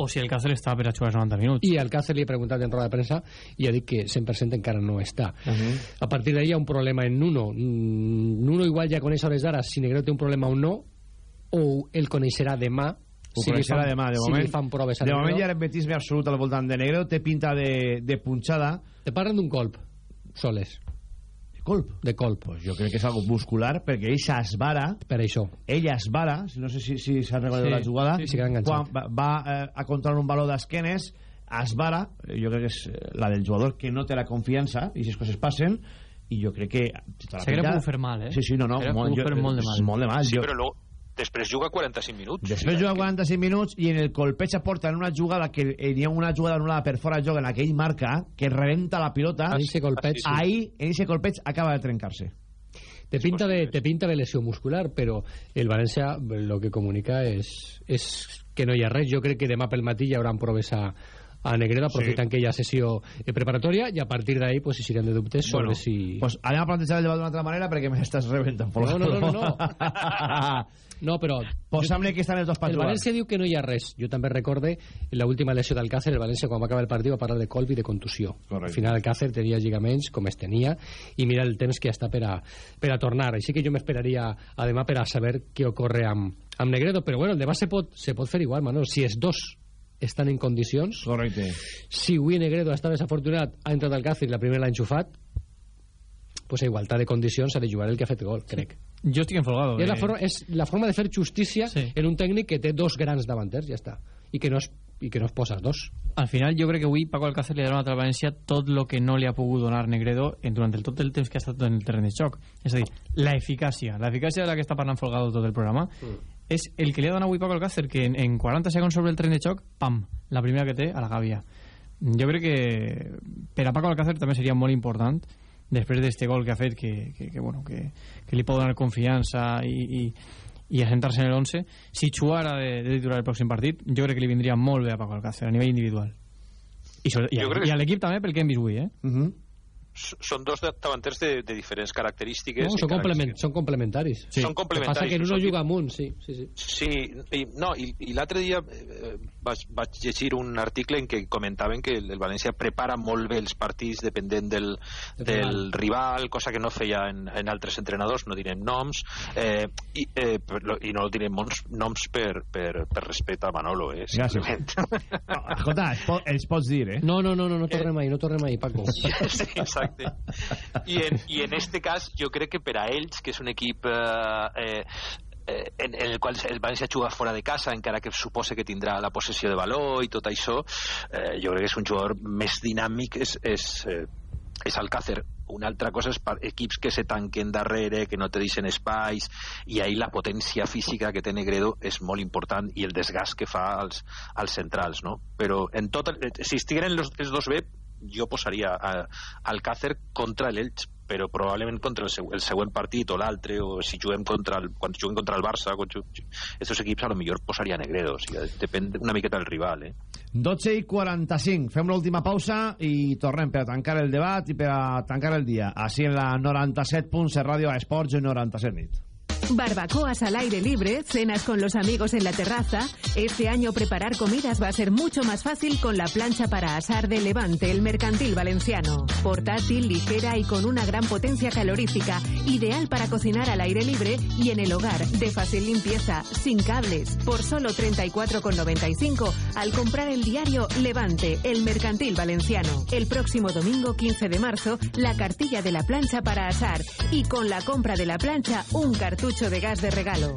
O si el Cáceres està per a jugar 90 minuts. I Alcácer li he preguntat en roda de premsa i ha dit que 100% encara no està. Uh -huh. A partir d'ahí hi ha un problema en Nuno. Mm, Nuno igual ja coneix a hores d'ara si Negredo té un problema o no, o el coneixerà demà Ho si li coneixerà fan- demà, de si moment. li fan proves a de moment Negredo. hi ha hermetisme absolut al voltant de Negredo, té pinta de, de punxada. Te parlen d'un colp, soles. De colp? De colp. Pues jo crec que és algo muscular, perquè ell s'esvara, Per això. ell esvara, no sé si si s'ha recordat Sí, la jugada, sí, sí que quan va, va eh, a controlar un valor d'esquenes, esvara, eh, jo crec que és eh, la del jugador que no té la confiança, i si les coses passen, i jo crec que... tota pinta- pogut fer mal, eh? Sí, sí, no, no. Molt, pogut fer molt de mal. Molt de mal. Sí, jo, però luego, després juga 45 minuts. Després juga 45 minuts i en el colpeig aporta en una jugada que hi ha una jugada anul·lada per fora de joc en la que ell marca, que rebenta la pilota, En ese colpeig, sí. ahí, en ese colpeig acaba de trencar-se. Te pinta, de, te pinta de lesió muscular, però el València el que comunica és, és que no hi ha res. Jo crec que demà pel matí hi haurà proves a, a Negredo aprofitant Sí. aquella sessió eh, preparatòria i a partir d'ahí pues, eixirem de dubtes sobre Bueno, si... pues anem a plantejar el debat d'una altra manera perquè m'estàs rebentant. No, no, no, no, no. No, però... Posem-ne que estan els dos El pats València diu que no hi ha res. Jo també recorde l'última lesió d'Alcácer, el València quan va acabar el partit va parlar de colp i de contusió. Correcte. Al final Alcácer tenia lligaments com es tenia i mira el temps que està per a, per a tornar. Així que jo m'esperaria a demà per a saber què ocorre amb, amb Negredo. Però bueno, el debat se pot, se pot fer igual, Manol. Si els dos estan en condicions... Correcte. Si avui Negredo està desafortunat, ha entrat Alcácer i la primera l'ha enxufat, pues a igualtat de condicions ha de jugar el que ha fet gol, crec. Jo estic enfolgado. És la, eh. forma, és la forma de fer justícia sí. en un tècnic que té dos grans davanters, ja està. I que no es, i que no es posa dos. Al final jo crec que avui Paco Alcácer li ha donat al València tot el que no li ha pogut donar Negredo en, durant el, tot el temps que ha estat en el terreny de xoc. És a dir, la eficàcia. La eficàcia de la que està parlant Folgado tot el programa és el que li ha donat avui Paco Alcácer, que en, en 40 segons sobre el terreny de xoc, pam, la primera que té a la gàbia. Jo crec que per a Paco Alcácer també seria molt important després d'este gol que ha fet que, que, que, bueno, que, que li pot donar confiança i, i, i assentar-se en el 11 si jugara de, de titular el pròxim partit jo crec que li vindria molt bé a Paco Alcácer a nivell individual i, sobre, i, a, i a l'equip també pel que hem vist avui eh? Uh -huh. Són dos de- davanters de, de diferents característiques. No, són, característiques- complement, són complementaris. Sí. Són El que complementaris, passa que uno són- juga amunt, sí. sí, sí. Sí, i, no, i, i l'altre dia eh, vaig, vaig llegir un article en què comentaven que el, el València prepara molt bé els partits depenent del, del rival, cosa que no feia en, en altres entrenadors, no direm noms, eh, i, eh, per, i no direm noms, noms per, per, per respecte a Manolo, eh, Gràcies. simplement. Els, po els pots dir, eh? No, no, no, no, no tornem ahí, no tornem ahí, Paco. Sí, exacte. I en, I en este cas, jo crec que per a ells, que és un equip eh, eh, eh, en, en el qual el València juga fora de casa, encara que supose que tindrà la possessió de valor i tot això, eh, jo crec que és un jugador més dinàmic, és, és, eh, és Alcácer. Una altra cosa és per equips que se tanquen darrere, que no te deixen espais, i ahí la potència física que té Negredo és molt important i el desgast que fa als, als centrals, no? Però en tot, si estigueren els, els dos bé, jo posaria a, Alcácer contra l'Elx però probablement contra el, seu, el següent partit o l'altre, o si juguem contra el, quan juguem contra el Barça, quan estos equips a lo millor posaria Negredo, o sigui, depèn una miqueta del rival, eh? 12 i 45. Fem l'última pausa i tornem per a tancar el debat i per a tancar el dia. Així en la 97.7 Ràdio a Esports 97 nit. Barbacoas al aire libre, cenas con los amigos en la terraza. Este año preparar comidas va a ser mucho más fácil con la plancha para asar de Levante, el mercantil valenciano. Portátil, ligera y con una gran potencia calorífica. Ideal para cocinar al aire libre y en el hogar, de fácil limpieza, sin cables. Por solo 34,95 al comprar el diario Levante, el mercantil valenciano. El próximo domingo 15 de marzo, la cartilla de la plancha para asar. Y con la compra de la plancha, un cartucho de gas de regalo.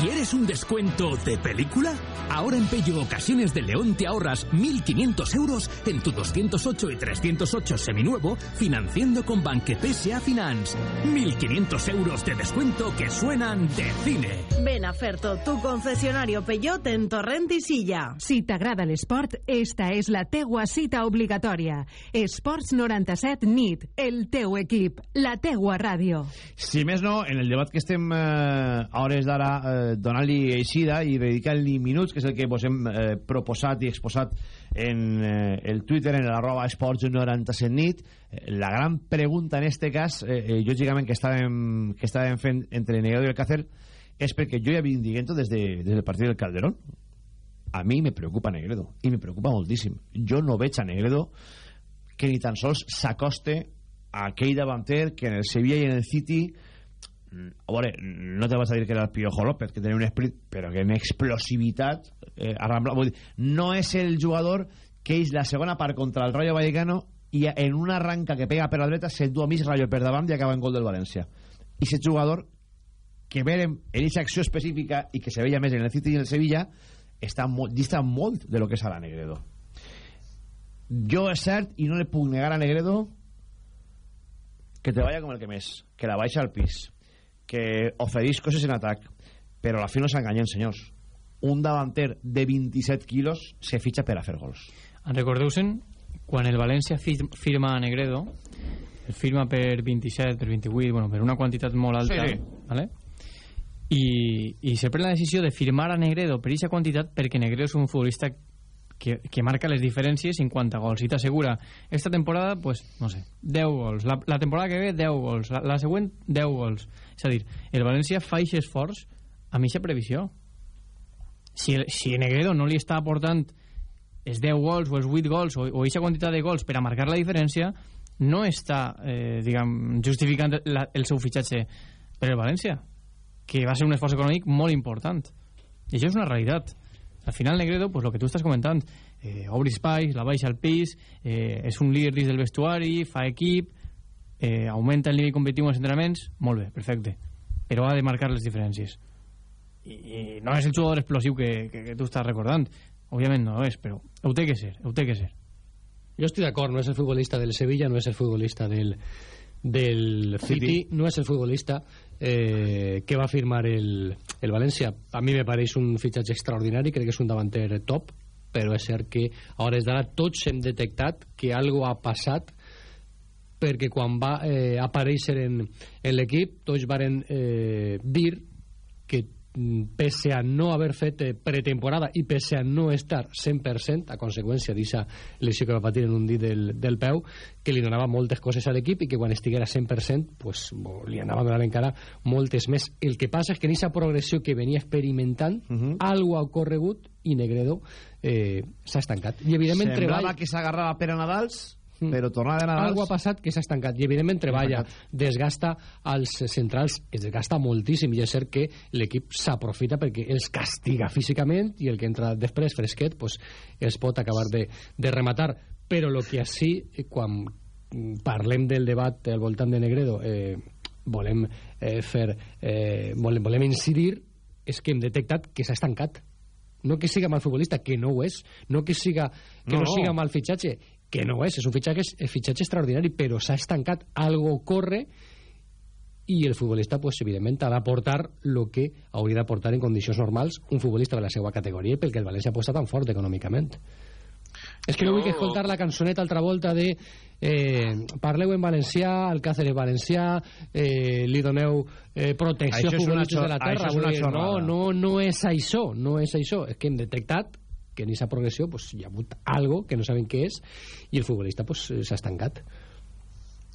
¿Quieres un descuento de película? Ahora en Pello Ocasiones de León te ahorras 1.500 euros en tu 208 y 308 seminuevo financiando con Banque PSA Finance. 1.500 euros de descuento que suenan de cine. Ven a Ferto, tu concesionario Peugeot en Torrent i Silla. Si t'agrada l'esport, esta és la teua cita obligatòria. Esports 97 NIT, el teu equip, la teua ràdio. Si més no, en el debat que estem eh, a hores d'ara eh, donant-li eixida i dedicant-li minuts, que és el que vos hem eh, proposat i exposat en eh, el Twitter, en l'arroba esports 97 nit, eh, la gran pregunta en este cas, eh, eh, lògicament que estàvem, que estàvem fent entre Negado i el Cácer, és perquè jo ja vinc dient des, de, des del partit del Calderón. A mi me preocupa Negredo, i me preocupa moltíssim. Jo no veig a Negredo que ni tan sols s'acoste a aquell davanter que en el Sevilla i en el City mm, a veure, no te vas a dir que era el Piojo López, que tenia un esprit, però que en explosivitat eh, no és el jugador que és la segona part contra el Rayo Vallecano i en una arranca que pega per la dreta a mig Rayo per davant i acaba en gol del València. I aquest jugador que verem en aquesta acció específica i que se veia més en el City i en el Sevilla està molt, dista molt de lo que és a la Negredo. Jo és cert no le puc negar a Negredo que te vaya com el que més, que la baixa al pis, que oferís coses en atac, però a la fi no s'enganyen, senyors. Un davanter de 27 quilos se fitxa per a fer gols. Recordeu-se'n quan el València fi- firma a Negredo el firma per 27, per 28 bueno, per una quantitat molt alta Sí, sí. ¿vale? i, i se pren la decisió de firmar a Negredo per aquesta quantitat perquè Negredo és un futbolista que, que marca les diferències en quant a gols. I t'assegura esta temporada, pues, no sé 10 gols, la, la temporada que ve 10 gols. La, la següent 10 gols. És a dir, el València fa aquest esforç amb aquesta previsió. Si, si Negredo no li està aportant els 10 gols o els 8 gols o, o aquesta quantitat de gols per a marcar la diferència no està eh, diguem, justificant la, el seu fitxatge. Per el València que va ser un esforç econòmic molt important. I això és una realitat al final Negredo, pues lo que tu estàs comentant eh, obri espais, la baixa al pis eh, és un líder dins del vestuari fa equip eh, augmenta el nivell competitiu en els entrenaments molt bé, perfecte. Però ha de marcar les diferències. I, i no és el jugador explosiu que, que, que tu estàs recordant. Òbviament no és, però ho té que ser ho té que ser. Yo estoy de acuerdo, no es el futbolista del Sevilla, no es el futbolista del, del City, City. no es el futbolista eh, que va firmar el, el Valencia. A mí me parece un fitxatge extraordinari, crec que és un davanter top, però és cert que a hores d'ara tots hem detectat que algo ha passat perquè quan va eh, aparèixer en, en l'equip tots varen eh, dir que pese a no haver fet eh, pretemporada i pese a no estar 100% a conseqüència d'aquesta lesió que va patir en un dit del, del peu que li donava moltes coses a l'equip i que quan estiguera 100% pues, bo, li anava donant encara moltes més el que passa és que en aquesta progressió que venia experimentant uh -huh. algo ha ocorregut i Negredo eh, s'ha estancat i evidentment Semblava treballa que s'agarrava per a Nadals, però tornava de Nadals... Algo ha passat que s'ha estancat i evidentment treballa, desgasta als centrals, es desgasta moltíssim i és cert que l'equip s'aprofita perquè els castiga físicament i el que entra després fresquet pues, es pot acabar de, de rematar. Però el que eh, quan mm, parlem del debat al voltant de Negredo eh, volem eh, fer eh, volem, volem incidir és que hem detectat que s'ha estancat. No que siga mal futbolista, que no ho és. No que siga que no no. siga mal fitxatge que no ho és, és un fitxatge, és fitxatge extraordinari però s'ha estancat, algo corre i el futbolista pues, evidentment ha d'aportar el que hauria d'aportar en condicions normals un futbolista de la seva categoria i pel que el València aposta tan fort econòmicament és que no vull que escoltar la cançoneta altra volta de eh, parleu en valencià, en valencià, eh, li doneu eh, protecció a futbolistes de la terra. això és una dir, no, xorrada. no, no és això, no és això. És que hem detectat que en aquesta progressió pues, hi ha hagut algo que no sabem què és i el futbolista pues, s'ha estancat.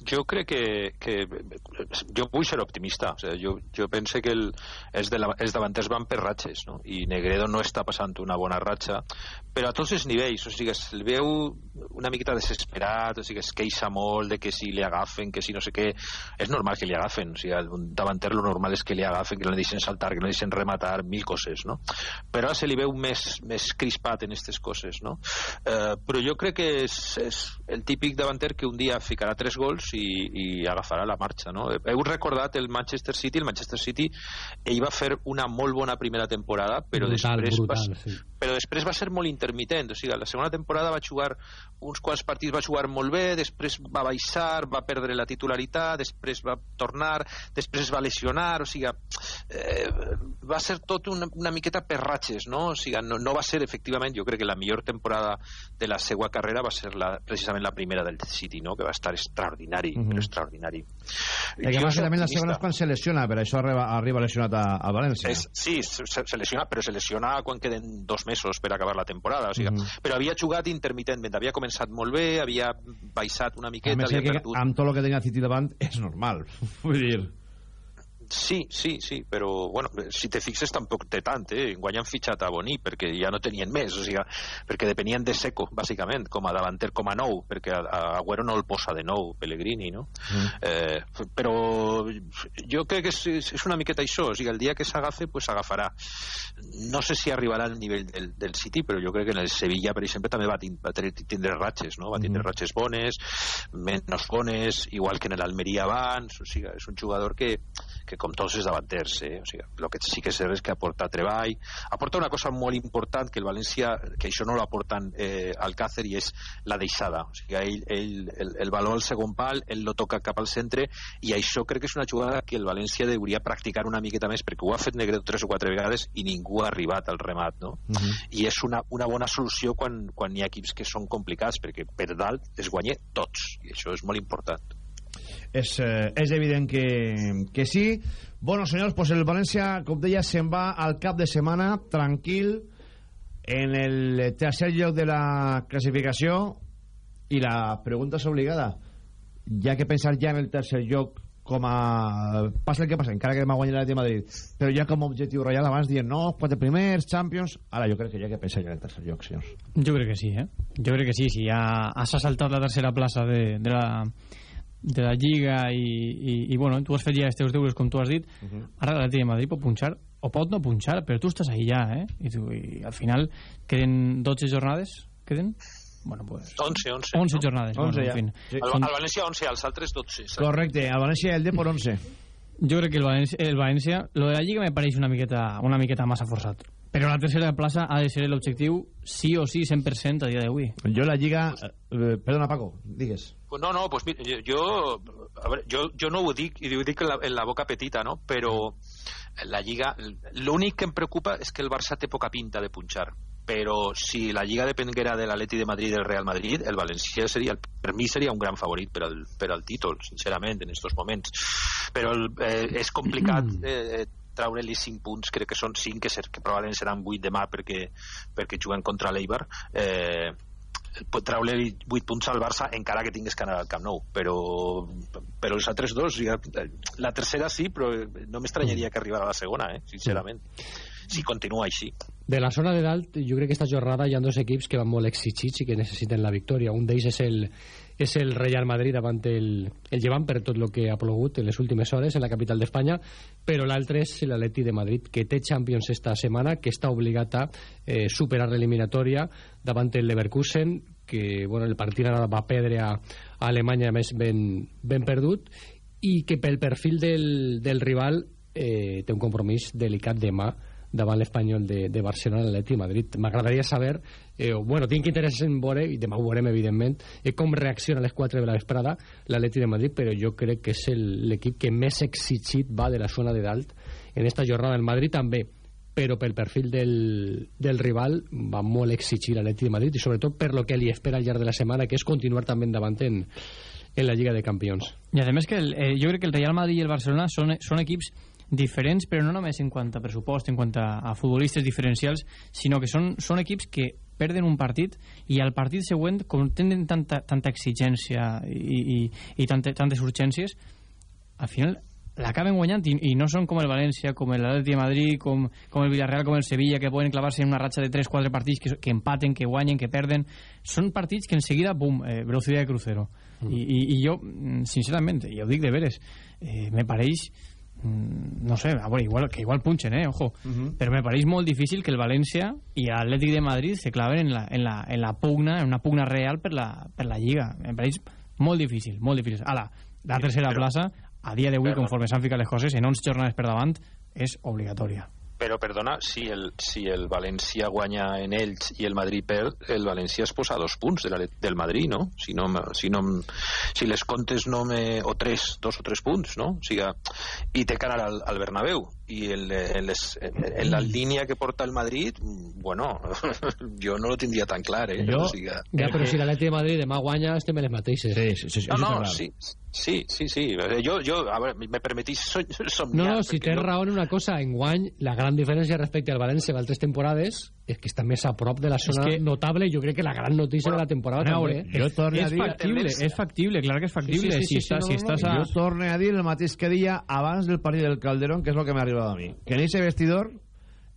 Jo crec que, que jo vull ser optimista o sigui, jo, jo pense que el, els, de la, els davanters van per ratxes no? i Negredo no està passant una bona ratxa però a tots els nivells o sigui, es veu una miqueta desesperat o sigui, es queixa molt de que si li agafen que si no sé què, és normal que li agafen o sigui, un davanter lo normal és que li agafen que no li deixen saltar, que no li deixen rematar mil coses no? però ara se li veu més, més crispat en aquestes coses no? eh, però jo crec que és, és el típic davanter que un dia ficarà tres gols i, i agafarà la marxa no? heu recordat el Manchester City el Manchester City ell va fer una molt bona primera temporada però Brutal, després brutal, va, sí. però després va ser molt intermitent o sigui, la segona temporada va jugar uns quants partits va jugar molt bé, després va baixar va perdre la titularitat, després va tornar, després es va lesionar o sigui, eh, va ser tot una, una miqueta per ratxes no? O sigui, no, no va ser efectivament, jo crec que la millor temporada de la seva carrera va ser la, precisament la primera del City, no? que va estar extraordinari, Extraordinari I que Jo més soc també la segona és quan se lesiona, per això arriba, arriba lesionat a, a València. Es, sí, se, se lesiona, però se lesiona quan queden dos mesos per acabar la temporada. O sigui, Mhm. Però havia jugat intermitentment, havia començat molt bé, havia baixat una miqueta, havia que perdut... amb tot el que tenia City davant és normal. Vull dir... Sí, sí, sí, però bueno, si te fixes tampoc té tant, eh? Enguany han fitxat a Boní perquè ja no tenien més, o sigui, perquè depenien de Seco, bàsicament, com a davanter, com a nou, perquè a, a Agüero no el posa de nou, Pellegrini, no? Mm. Eh, però jo crec que és, és una miqueta això, o sigui, el dia que s'agafe, pues s'agafarà. No sé si arribarà al nivell del, del City, però jo crec que en el Sevilla, per exemple, també va, tin- va tindre ratxes, no? Va tindre Mhm. ratxes bones, menys bones, igual que en l'Almeria abans, o sigui, és un jugador que, que com tots els davanters, eh? o sigui, el que sí que és cert és que aporta treball, aporta una cosa molt important que el València, que això no lo aporten eh, al Càcer i és la deixada, o sigui, ell, ell el, el valor al segon pal, ell lo toca cap al centre i això crec que és una jugada que el València hauria practicar una miqueta més perquè ho ha fet Negredo tres o quatre vegades i ningú ha arribat al remat, no? i és una, una bona solució quan, quan hi ha equips que són complicats perquè per dalt es guanya tots i això és molt important és, eh, és evident que, que sí. Bueno senyors, pues el València com deia se'n va al cap de setmana tranquil en el tercer lloc de la classificació i la pregunta és obligada. Ha que pensar ja en el tercer lloc com a... passa el que passa, encara que demà guanyi l'Atleti de Madrid però ja com a objectiu royal abans dient no, quatre primers, Champions ara jo crec que ha que pensar ja en el tercer lloc senyors. Jo crec que sí, eh? Jo crec que sí, si ja has assaltat la tercera plaça de, de la de la Lliga i, i, i bueno, tu has fet ja els teus deures com tu has dit uh -huh. ara l'Atleti de Madrid pot punxar o pot no punxar, però tu estàs ahí ja eh? I, tu, i al final queden 12 jornades queden? Bueno, pues, 11, 11 11 no? jornades 11 bueno, ja. en fin. Sí. Al, Són- al València 11, als altres 12 saps? correcte, a València el Depor 11 Jo crec que el València, el València lo de la Lliga me pareix una miqueta, una miqueta massa forçat però la tercera plaça ha de ser l'objectiu sí o sí 100% a dia d'avui jo la Lliga eh, perdona Paco, digues Pues no, no, pues mira, jo, a veure, jo, jo no ho dic, i ho dic en la, en la boca petita, no? però la Lliga, l'únic que em preocupa és que el Barça té poca pinta de punxar però si la Lliga depenguera de l'Atleti de Madrid i del Real Madrid, el València seria, el- per mi seria un gran favorit per al, per al títol, sincerament, en estos moments. Però el, eh, és complicat eh, traure-li 5 punts, crec que són 5, que, ser, que probablement seran 8 demà perquè, perquè juguen contra l'Eibar. Eh, treure-li 8 punts al Barça encara que tingués que anar al Camp Nou però, però els altres dos ja, la tercera sí, però no m'estranyaria que arribara a la segona, eh, sincerament. Si continua així. De la zona de dalt, jo crec que esta jornada hi ha dos equips que van molt exigits i que necessiten la victòria. Un d'ells és el, és el Real Madrid davant el, el Llevant per tot el que ha plogut en les últimes hores en la capital d'Espanya, però l'altre és l'Atleti de Madrid, que té Champions esta setmana, que està obligat a eh, superar l'eliminatòria davant el Leverkusen, que bueno, el partit ara va perdre a, a Alemanya, més ben, ben perdut, i que pel perfil del, del rival eh, té un compromís delicat demà davant l'Espanyol de, de Barcelona l'Atleti Madrid. M'agradaria saber, eh, bueno, tinc interès en veure, i demà ho veurem evidentment, eh, com reacciona a les 4 de la vesprada l'Atleti de Madrid, però jo crec que és l'equip que més exigit va de la zona de dalt en esta jornada. El Madrid també, però pel perfil del, del rival va molt exigir l'Atleti de Madrid i sobretot per lo que li espera al llarg de la setmana, que és continuar també endavant en, en la Lliga de Campions. I a més que el, eh, jo crec que el Real Madrid i el Barcelona són, són equips diferents, però no només en quant a pressupost, en quant a, a futbolistes diferencials, sinó que són, són equips que perden un partit i al partit següent, com tenen tanta, tanta exigència i, i, i tante, tantes urgències, al final l'acaben guanyant i, i no són com el València, com l'Atleti de Madrid, com, com el Villarreal, com el Sevilla, que poden clavar-se en una ratxa de 3-4 partits que, que empaten, que guanyen, que perden. Són partits que enseguida, bum, eh, velocitat de crucero. Mm. I, i, I jo, mm, sincerament, i ho dic de veres, eh, me pareix no sé, a veure, igual, que igual punxen, eh, ojo, uh -huh. però me pareix molt difícil que el València i l'Atlètic de Madrid se claven en la, en, la, en la pugna, en una pugna real per la, per la Lliga. Me pareix molt difícil, molt difícil. Ala, la tercera Però- plaça, a dia d'avui, conforme s'han ficat les coses, en 11 jornades per davant, és obligatòria. Però perdona, si el, si el València guanya en ells i el Madrid perd, el València es posa a dos punts de la, del Madrid, no? Si, no, si, no, si les comptes no me... o tres, dos o tres punts, no? O sigui, i té anar al, al Bernabéu en, les, en, en la línia que porta el Madrid mm, bueno, jo no lo tindria tan clar eh? Jo- o sigui, Ja, però si l'Atleti de Madrid demà guanya, estem en les mateixes. Sí, sí, sí. no, no, sí, sí, sí, sí. Jo, jo a veure, me permetís so, No, somniar. no, si perquè tens raó en una cosa, en guany, la gran diferència respecte al València d'altres temporades és que està més a prop de la zona que- notable jo crec que la gran notícia de la temporada A també eh? jo torno a és dir... factible, és factible, clar que és factible. Sí, sí, sí, si, sí, no, si no, estàs no, a... Jo torno a dir el mateix que dia abans del partit del Calderón, que és el que m'ha arribat a mi. Que en ese vestidor,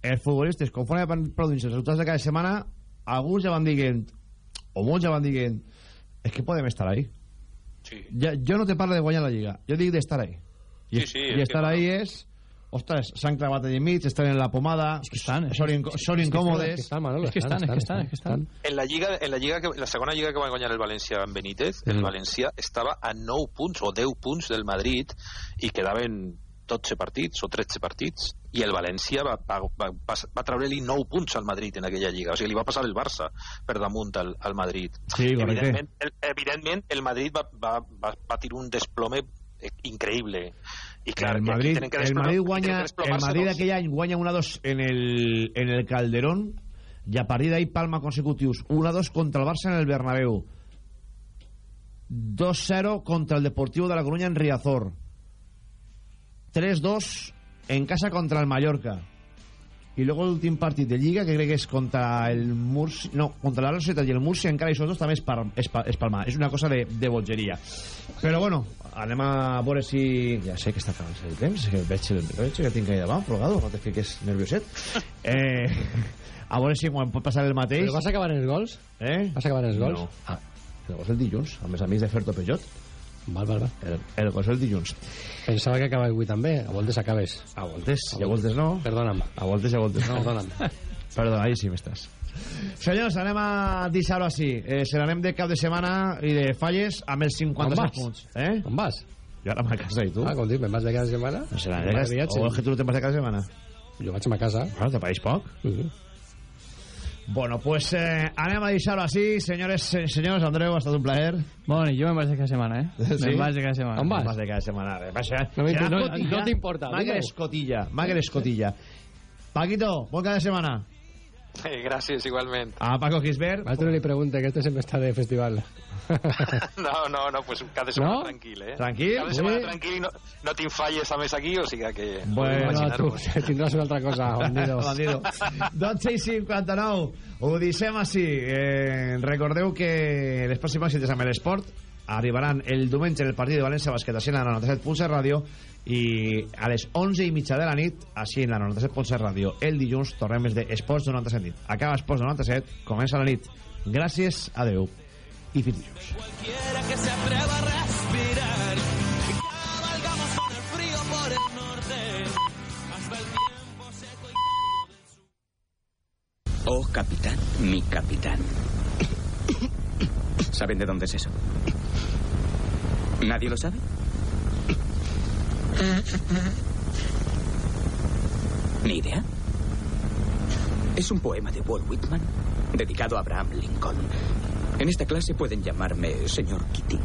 els futbolistes, conforme van produint els resultats de cada setmana, alguns ja van dient, o molts ja van dient, és que podem estar ahí. Sí. Ja, jo no te parlo de guanyar la Lliga, jo dic d'estar ahí. I, Sí, sí, i estar ahí és... Ostres, s'han clavat allà enmig, estan en la pomada, És que estan, és són, que- són incòmodes. És que estan, Manolo, És que estan, és que estan, és que estan. En la lliga, en la, lliga que, la segona lliga que va guanyar el València en Benítez, el València estava a 9 punts o 10 punts del Madrid i quedaven 12 partits o 13 partits. I el València va, va, va, va, va treure-li 9 punts al Madrid en aquella lliga. O sigui, li va passar el Barça per damunt al, al Madrid. Sí, evidentment, el, evidentment el Madrid va, va, va patir un desplome eh, increïble i clar, el Madrid, que el Madrid que el Madrid dos. aquell any guanya 1-2 en el, en el Calderón i a partir d'ahí palma consecutius 1-2 contra el Barça en el Bernabéu. 2-0 contra el Deportivo de la Coruña en Riazor. 3-2 en casa contra el Mallorca y luego el últim partit de Lliga que crec que és contra el Murcia no, contra la Societat i el Murcia encara això dos també és, par, és, pa, és palmar és una cosa de, de bogeria però bueno, anem a veure si ja sé que està acabant el temps que veig el veig que tinc ahí davant plogado, no te fiques nervioset eh, a veure si quan pot passar el mateix Però vas acabar en els gols? eh? Vas acabar en els gols? no, ah, el gol és el dilluns amb els amics de Ferto Pejot Val, val, val. el, el gol és el dilluns Pensava que acabava avui també. A voltes acabes. a voltes, a voltes no Perdona'm. a voltes i a voltes no Perdona'm. Perdona, ahí sí m'estàs. Senyors, anem a deixar-ho així. Eh, se n'anem de cap de setmana i de falles amb els 57 On vas? punts. Eh? On vas? Jo ara a casa, i tu? Ah, com dic, me'n vas de cada setmana? No serà de viatge. o és que tu no te'n vas de cada setmana? Jo vaig a ma casa. Ah, te pareix poc? Sí. Bueno, pues eh, anem a deixar-ho així. Senyores, senyors, Andreu, ha estat un plaer. Bueno, jo me'n vaig de cada setmana, eh? Sí? Me'n vaig de cada setmana. On vas? Vas de cada setmana. Eh, No no- escotilla. no t'importa, digue-ho. escotilla, magra escotilla. Paquito, bon cada setmana. Eh, gràcies, igualment. A Paco Gisbert. A altre li pregunta, que este sempre està de festival. No, no, no, pues cada setmana No? tranquil, eh? Tranquil? Cada setmana Sí. tranquil i no, no tinc falles a més aquí, o sigui que... Bueno, No, tu, tindràs una altra cosa, bandido. Bandido. 12 i 59. Ho deixem així. Eh, recordeu que les pròximes cites amb l'esport arribaran el diumenge en el partit de València Basquet així en la 97.7 Ràdio i a les 11 i mitja de la nit així en la 97.7 Ràdio el dilluns tornem més d'Esports 97 nit acaba Esports 97, comença la nit gràcies, adeu i fins dilluns Cualquiera que se atreva a respirar. Cabalgamos con el frío por el norte. Hasta el tiempo seco y Oh, capitán, mi capitán. ¿Saben de dónde es eso? ¿Nadie lo sabe? ¿Ni idea? Es un poema de Walt Whitman dedicado a Abraham Lincoln. En esta clase pueden llamarme señor Keating.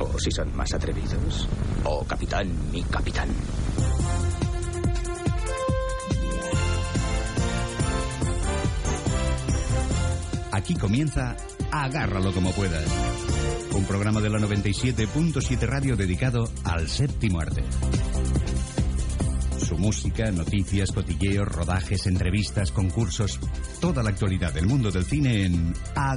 O si son más atrevidos, o capitán, mi capitán. Aquí comienza Agárralo como puedas. Un programa de la 97.7 Radio dedicado al séptimo arte. Su música, noticias, cotilleos, rodajes, entrevistas, concursos, toda la actualidad del mundo del cine en Agárralo